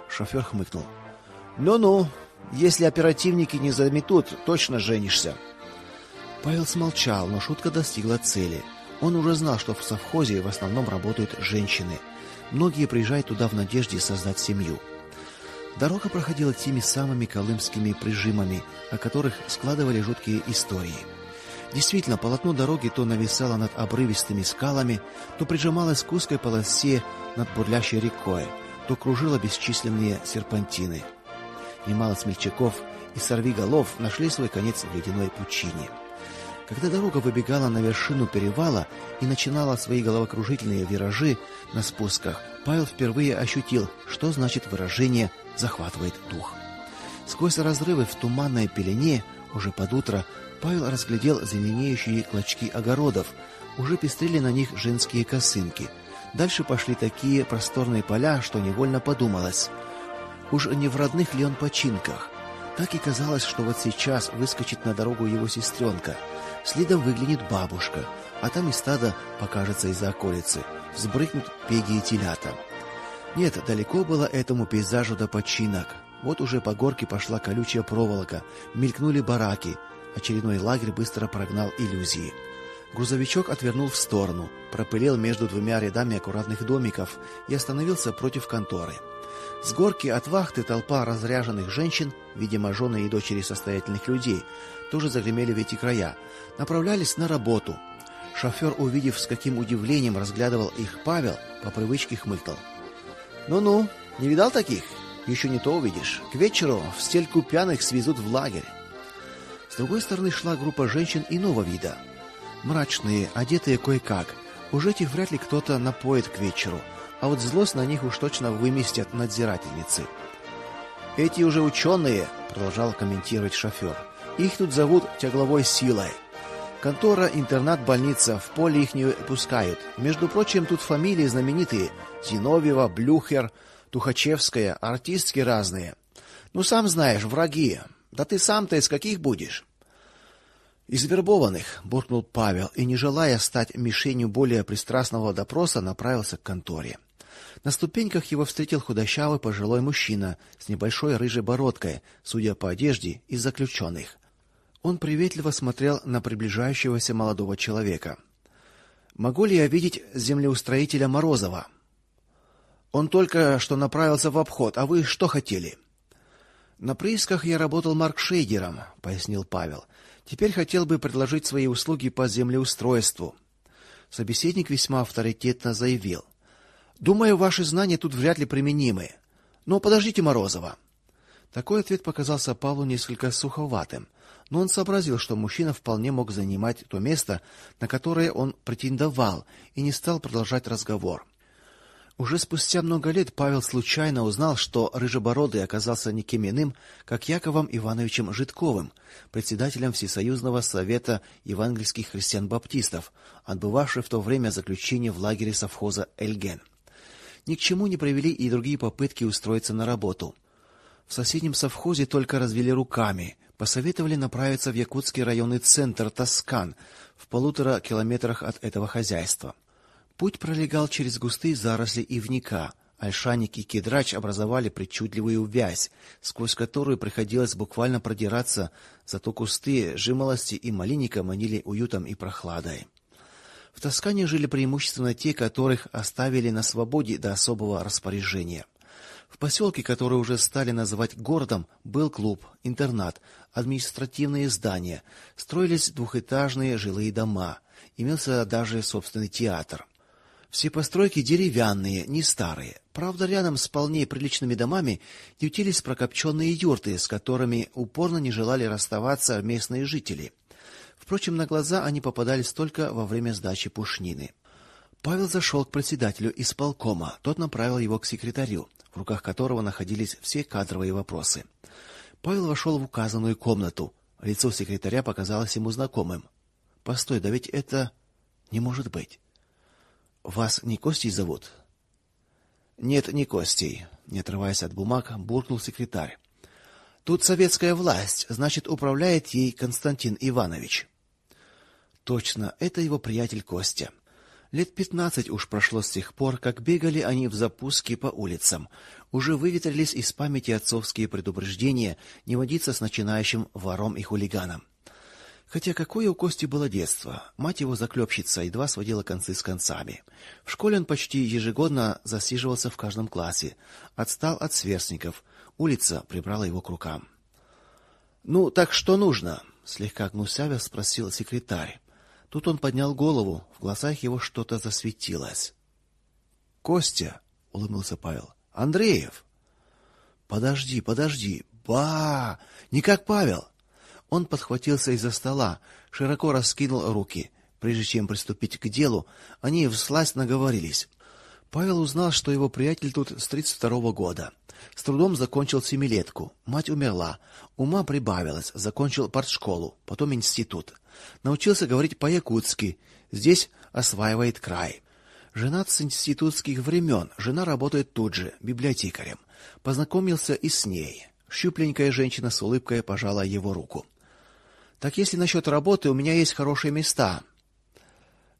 Шофер хмыкнул. "Ну-ну, если оперативники не заметут, точно женишься. Павел смолчал, но шутка достигла цели. Он уже знал, что в совхозе в основном работают женщины. Многие приезжают туда в надежде создать семью. Дорога проходила теми самыми колымскими прижимами, о которых складывали жуткие истории. Действительно, полотно дороги то нависало над обрывистыми скалами, то прижималось к узкой полосе над бурлящей рекой, то кружило бесчисленные серпантины. Немало смельчаков и сорвиголов нашли свой конец в ледяной пучине. Когда дорога выбегала на вершину перевала и начинала свои головокружительные виражи на спусках, Павел впервые ощутил, что значит выражение захватывает дух. Сквозь разрывы в туманной пелене уже под утро Павел разглядел зеленеющие клочки огородов, уже пестрели на них женские косынки. Дальше пошли такие просторные поля, что невольно подумалось: уж не в родных ли он починках. Так и казалось, что вот сейчас выскочит на дорогу его сестренка. Следом выглянет бабушка, а там и стадо покажется из-за околицы. Взбрыкнут пеги и телята. Нет, далеко было этому пейзажу до починок. Вот уже по горке пошла колючая проволока, мелькнули бараки. Очередной лагерь быстро прогнал иллюзии. Грузовичок отвернул в сторону, пропылил между двумя рядами аккуратных домиков и остановился против конторы. С горки от вахты толпа разряженных женщин, видимо, жены и дочери состоятельных людей, тоже загремели в эти края, направлялись на работу. Шофер, увидев, с каким удивлением разглядывал их Павел, по привычке хмыкнул. Ну-ну, не видал таких? Еще не то увидишь. К вечеру в стельку пьяных свезут в лагерь. С другой стороны шла группа женщин иного вида. Мрачные, одетые кое-как. Уже этих вряд ли кто-то напоит к вечеру, а вот злость на них уж точно выместят надзирательницы. Эти уже ученые, продолжал комментировать шофер. Их тут зовут тягловой силой. Контора, интернат, больница, в поле их не пускают. Между прочим, тут фамилии знаменитые: Зиновьева, Блюхер, Тухачевская, артистки разные. Ну сам знаешь, враги. Да ты сам-то из каких будешь? Из вербованных, буркнул Павел и, не желая стать мишенью более пристрастного допроса, направился к конторе. На ступеньках его встретил худощавый пожилой мужчина с небольшой рыжей бородкой, судя по одежде, из заключенных. Он приветливо смотрел на приближающегося молодого человека. Могу ли я видеть землеустроителя Морозова? Он только что направился в обход, а вы что хотели? На приисках я работал маркшейдером, пояснил Павел. Теперь хотел бы предложить свои услуги по землеустройству. Собеседник весьма авторитетно заявил: "Думаю, ваши знания тут вряд ли применимы. Но подождите Морозова". Такой ответ показался Павлу несколько суховатым но он сообразил, что мужчина вполне мог занимать то место, на которое он претендовал, и не стал продолжать разговор. Уже спустя много лет Павел случайно узнал, что рыжебородый оказался никем иным, как Яковом Ивановичем Житковым, председателем Всесоюзного совета евангельских христиан-баптистов, отбывавшим в то время заключение в лагере совхоза Эльген. Ни к чему не привели и другие попытки устроиться на работу. В соседнем совхозе только развели руками, посоветовали направиться в якутский районный центр Тоскан, в полутора километрах от этого хозяйства. Путь пролегал через густые заросли ивника. Ольшаник и кедрач образовали причудливую вязь, сквозь которую приходилось буквально продираться, зато кусты жимолости и малинника манили уютом и прохладой. В Тоскане жили преимущественно те, которых оставили на свободе до особого распоряжения. В поселке, который уже стали называть городом, был клуб, интернат, административные здания, строились двухэтажные жилые дома, имелся даже собственный театр. Все постройки деревянные, не старые. Правда, рядом с вполне приличными домами ютились прокопченные юрты, с которыми упорно не желали расставаться местные жители. Впрочем, на глаза они попадались только во время сдачи пушнины. Павел зашел к председателю исполкома. Тот направил его к секретарю в руках которого находились все кадровые вопросы. Павел вошел в указанную комнату. Лицо секретаря показалось ему знакомым. Постой, да ведь это не может быть. Вас не Костей зовут? Нет, не Костей, не отрываясь от бумаг, буркнул секретарь. Тут советская власть, значит, управляет ей Константин Иванович. Точно, это его приятель Костя. Лет пятнадцать уж прошло с тех пор, как бегали они в запуске по улицам. Уже выветрились из памяти отцовские предупреждения не водиться с начинающим вором и хулиганом. Хотя какое у Кости было детство. Мать его заклепщица едва сводила концы с концами. В школе он почти ежегодно засиживался в каждом классе, отстал от сверстников. Улица прибрала его к рукам. Ну, так что нужно? слегка гнусавя спросил секретарь. Тут он поднял голову, в глазах его что-то засветилось. Костя, улыбнулся Павел. Андреев. Подожди, подожди. Ба! Не как Павел. Он подхватился из-за стола, широко раскинул руки. Прежде чем приступить к делу, они всласть наговорились. Павел узнал, что его приятель тут с 32 -го года. С трудом закончил семилетку. Мать умерла. Ума прибавилось, закончил партшколу, потом институт. Научился говорить по-якутски. Здесь осваивает край. Женат с институтских времен. Жена работает тут же, библиотекарем. Познакомился и с ней. Щупленькая женщина с улыбкой пожала его руку. Так если насчет работы, у меня есть хорошие места.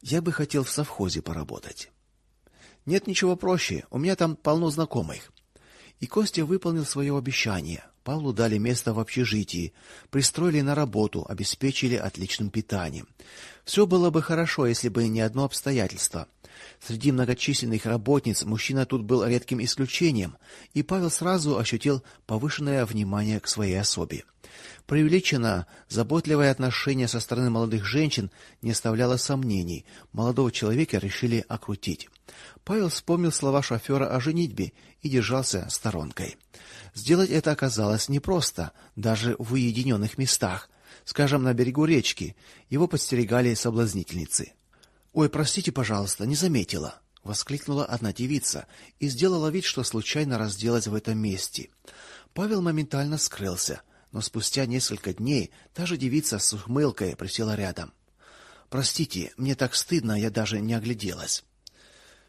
Я бы хотел в совхозе поработать. Нет ничего проще. У меня там полно знакомых. И Костя выполнил свое обещание. Павлу дали место в общежитии, пристроили на работу, обеспечили отличным питанием. Все было бы хорошо, если бы не одно обстоятельство. Среди многочисленных работниц мужчина тут был редким исключением, и Павел сразу ощутил повышенное внимание к своей особе. Преувеличенно заботливое отношение со стороны молодых женщин не оставляло сомнений. Молодого человека решили окрутить. Павел вспомнил слова шофера о женитьбе и держался сторонкой. Сделать это оказалось непросто, даже в уединенных местах, скажем, на берегу речки. Его подстерегали соблазнительницы. Ой, простите, пожалуйста, не заметила, воскликнула одна девица и сделала вид, что случайно разделась в этом месте. Павел моментально скрылся, но спустя несколько дней та же девица с ухмылкой присела рядом. Простите, мне так стыдно, я даже не огляделась.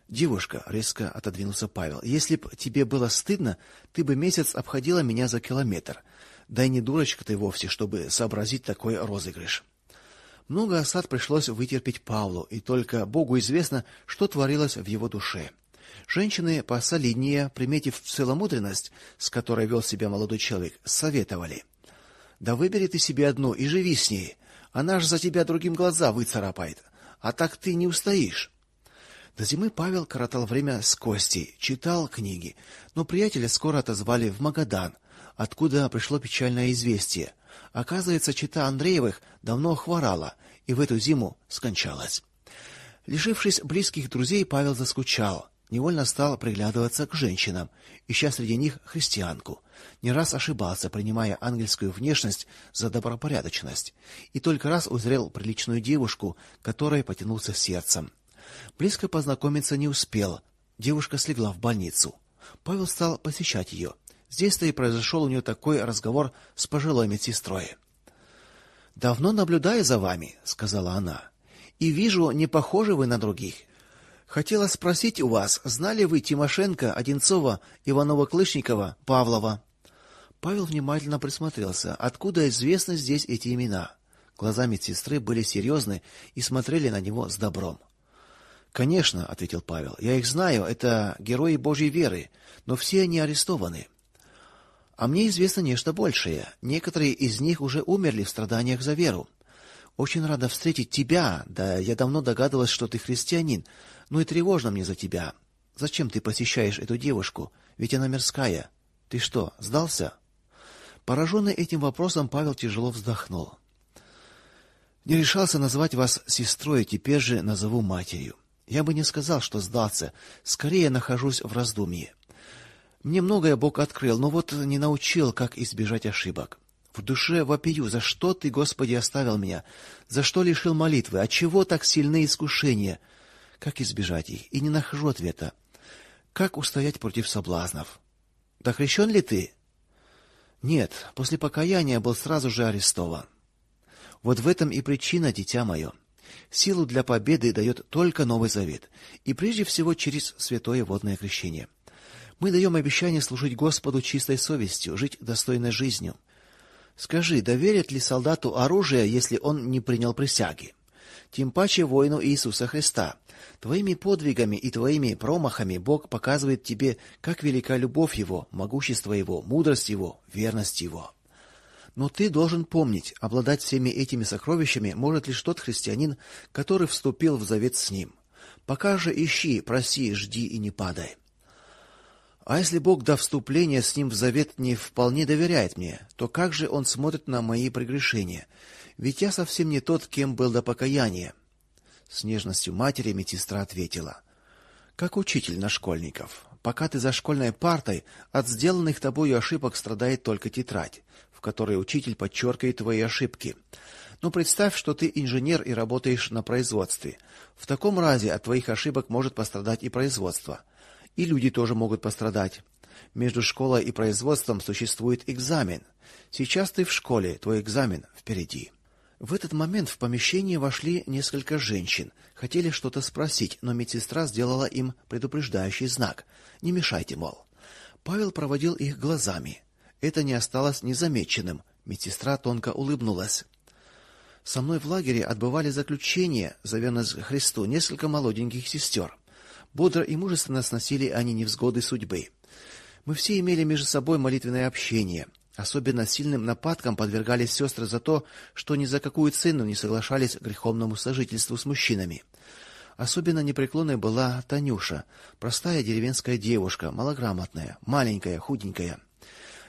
Девушка, резко отодвинулся Павел. Если б тебе было стыдно, ты бы месяц обходила меня за километр. Да и не дурочка ты вовсе, чтобы сообразить такой розыгрыш. Много осад пришлось вытерпеть Павлу, и только Богу известно, что творилось в его душе. Женщины посолиднее, приметив целомудренность, с которой вел себя молодой человек, советовали: "Да выбери ты себе одну и живи с ней. Она ж за тебя другим глаза выцарапает, а так ты не устоишь". До зимы Павел коротал время с Костей, читал книги, но приятеля скоро отозвали в Магадан, откуда пришло печальное известие. Оказывается, чита Андреевых давно хворала и в эту зиму скончалась. Лишившись близких друзей, Павел заскучал, невольно стал приглядываться к женщинам, ища среди них христианку. Не раз ошибался, принимая ангельскую внешность за добропорядочность, и только раз узрел приличную девушку, которой потянулся сердцем. Близко познакомиться не успел. Девушка слегла в больницу. Павел стал посещать ее. Здесь-то и произошел у нее такой разговор с пожилой медсестрой. Давно наблюдаю за вами, сказала она. И вижу, не похожи вы на других. Хотела спросить у вас, знали вы Тимошенко, Одинцова, Иванова-Клышникова, Павлова? Павел внимательно присмотрелся. Откуда известны здесь эти имена? Глаза медсестры были серьезны и смотрели на него с добром. Конечно, ответил Павел. Я их знаю, это герои Божьей веры, но все они арестованы. А мне известно нечто большее. Некоторые из них уже умерли в страданиях за веру. Очень рада встретить тебя. Да я давно догадывалась, что ты христианин, но и тревожно мне за тебя. Зачем ты посещаешь эту девушку? Ведь она мирская. Ты что, сдался? Пораженный этим вопросом, Павел тяжело вздохнул. Не решался назвать вас сестрой, теперь же назову матерью. Я бы не сказал, что сдался, скорее нахожусь в раздумье. Мне многое Бог открыл, но вот не научил, как избежать ошибок. В душе вопию: за что ты, Господи, оставил меня? За что лишил молитвы? От чего так сильны искушения? Как избежать их? И не нахожу ответа. Как устоять против соблазнов? Да крещен ли ты? Нет, после покаяния был сразу же арестован. Вот в этом и причина, дитя мое. Силу для победы дает только Новый Завет, и прежде всего через святое водное крещение. Мы даем обещание служить Господу чистой совестью, жить достойной жизнью. Скажи, доверят ли солдату оружие, если он не принял присяги? Тем паче воину Иисуса Христа. Твоими подвигами и твоими промахами Бог показывает тебе, как велика любовь его, могущество его, мудрость его, верность его. Но ты должен помнить, обладать всеми этими сокровищами может лишь тот христианин, который вступил в завет с ним. Пока же ищи, проси, жди и не падай. А если Бог до вступления с ним в завет не вполне доверяет мне, то как же он смотрит на мои прегрешения? Ведь я совсем не тот, кем был до покаяния. С нежностью матери медсестра ответила: как учитель на школьников. Пока ты за школьной партой, от сделанных тобою ошибок страдает только тетрадь, в которой учитель подчеркивает твои ошибки. Но представь, что ты инженер и работаешь на производстве. В таком разе от твоих ошибок может пострадать и производство. И люди тоже могут пострадать. Между школой и производством существует экзамен. Сейчас ты в школе, твой экзамен впереди. В этот момент в помещение вошли несколько женщин. Хотели что-то спросить, но медсестра сделала им предупреждающий знак: "Не мешайте, мол". Павел проводил их глазами. Это не осталось незамеченным. Медсестра тонко улыбнулась. Со мной в лагере отбывали заключение за верность Христу несколько молоденьких сестер. Бодро и мужественно сносили они невзгоды судьбы. Мы все имели между собой молитвенное общение. Особенно сильным нападкам подвергались сестры за то, что ни за какую цену не соглашались к греховному сожительству с мужчинами. Особенно непреклонной была Танюша, простая деревенская девушка, малограмотная, маленькая, худенькая.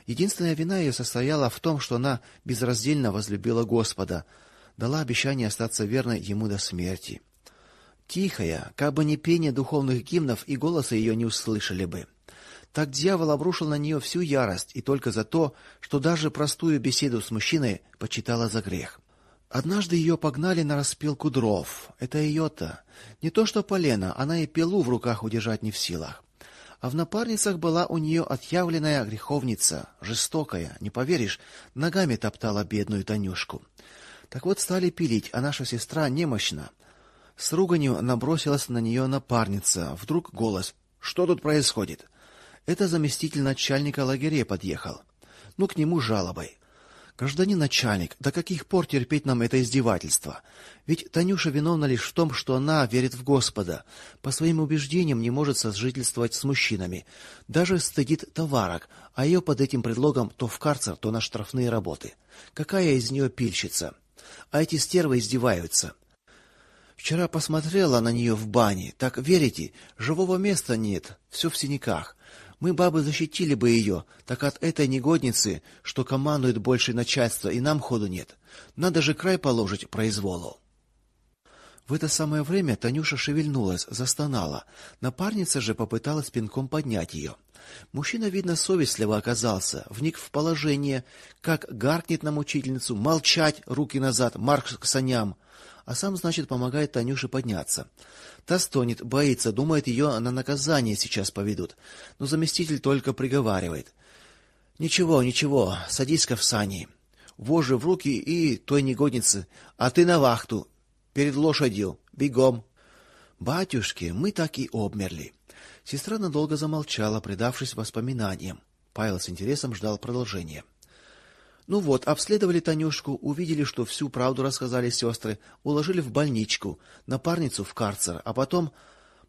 Единственная вина ее состояла в том, что она безраздельно возлюбила Господа, дала обещание остаться верной ему до смерти. Тихая, как бы не пение духовных гимнов, и голоса ее не услышали бы. Так дьявол обрушил на нее всю ярость, и только за то, что даже простую беседу с мужчиной почитала за грех. Однажды ее погнали на распилку дров. Это ее-то. Не то что полено, она и пилу в руках удержать не в силах. А в напарницах была у нее отъявленная греховница, жестокая, не поверишь, ногами топтала бедную Танюшку. Так вот стали пилить, а наша сестра немощна. С руганью набросилась на нее напарница. Вдруг голос: "Что тут происходит?" Это заместитель начальника лагеря подъехал. Ну к нему жалобой. Гражданин начальник, до каких пор терпеть нам это издевательство? Ведь Танюша виновна лишь в том, что она верит в Господа, по своим убеждениям не может сожительствовать с мужчинами, даже стыдит товарок, а ее под этим предлогом то в карцер, то на штрафные работы. Какая из нее пильщица? А эти стервы издеваются. Вчера посмотрела на нее в бане, так верите, живого места нет, все в синяках. Мы бабы защитили бы ее, так от этой негодницы, что командует больше начальство, и нам ходу нет. Надо же край положить произволу. В это самое время Танюша шевельнулась, застонала. Напарница же попыталась пинком поднять ее. Мужчина, видно, совестливо оказался, вник в положение, как гаркнет на мучительницу: "Молчать, руки назад, марш к саням!" А сам, значит, помогает Танюше подняться. Та стонет, боится, думает, ее на наказание сейчас поведут. Но заместитель только приговаривает: "Ничего, ничего, садись-ка в сани. Вожжи в руки и той негодницы, а ты на вахту перед лошадью, бегом". Батюшки, мы так и обмерли. Сестра надолго замолчала, предавшись воспоминаниям. Павел с интересом ждал продолжения. Ну вот, обследовали Танюшку, увидели, что всю правду рассказали сестры, уложили в больничку, напарницу в карцер, а потом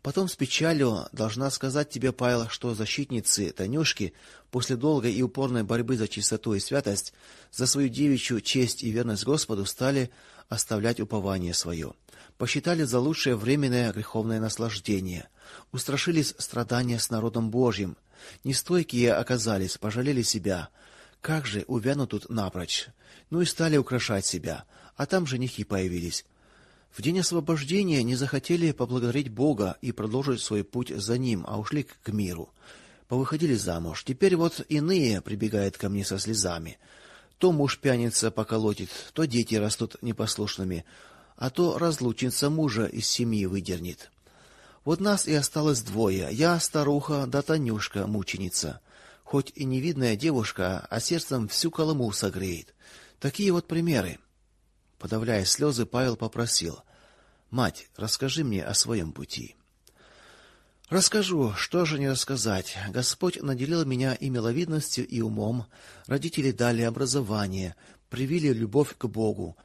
потом с печалью должна сказать тебе, Павел, что защитницы Танюшки после долгой и упорной борьбы за чистоту и святость, за свою девичью честь и верность Господу стали оставлять упование свое. Посчитали за лучшее временное греховное наслаждение, устрашились страдания с народом Божьим, нестойкие оказались, пожалели себя как же увянут тут напрочь. Ну и стали украшать себя, а там женихи появились. В день освобождения не захотели поблагодарить Бога и продолжить свой путь за ним, а ушли к миру. Повыходили замуж. Теперь вот иные прибегают ко мне со слезами. То муж пьяница поколотит, то дети растут непослушными, а то разлучница мужа из семьи выдернет. Вот нас и осталось двое: я старуха, да Танюшка мученица хоть и невидная девушка, а сердцем всю Колыму согреет. Такие вот примеры. Подавляя слезы, Павел попросил: "Мать, расскажи мне о своем пути". Расскажу, что же не рассказать. Господь наделил меня и миловидностью, и умом. Родители дали образование, привили любовь к Богу.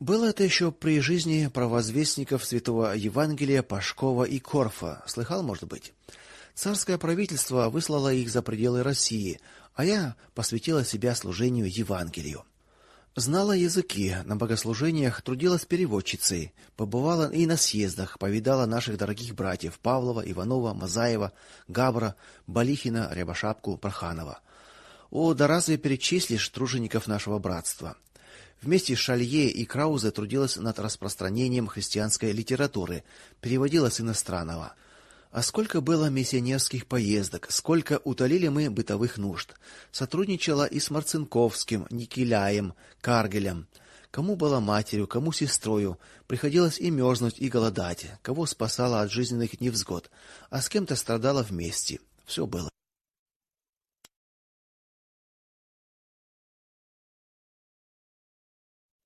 Было это еще при жизни провозвестников Святого Евангелия Пашкова и Корфа. Слыхал, может быть? Царское правительство выслало их за пределы России, а я посвятила себя служению Евангелию. Знала языки, на богослужениях трудилась переводчицей, побывала и на съездах, повидала наших дорогих братьев Павлова, Иванова, Мазаева, Габра, Балихина, Рябошапку, Проханова. О, да разве перечислишь тружеников нашего братства? Вместе с Шалье и Краузе трудилась над распространением христианской литературы, переводила с иностранного. А сколько было миссионерских поездок, сколько утолили мы бытовых нужд. Сотрудничала и с Марцинковским, Никиляем, Каргелем. Кому была матерью, кому сестрою, приходилось и мерзнуть, и голодать, кого спасала от жизненных невзгод, а с кем-то страдала вместе. Все было.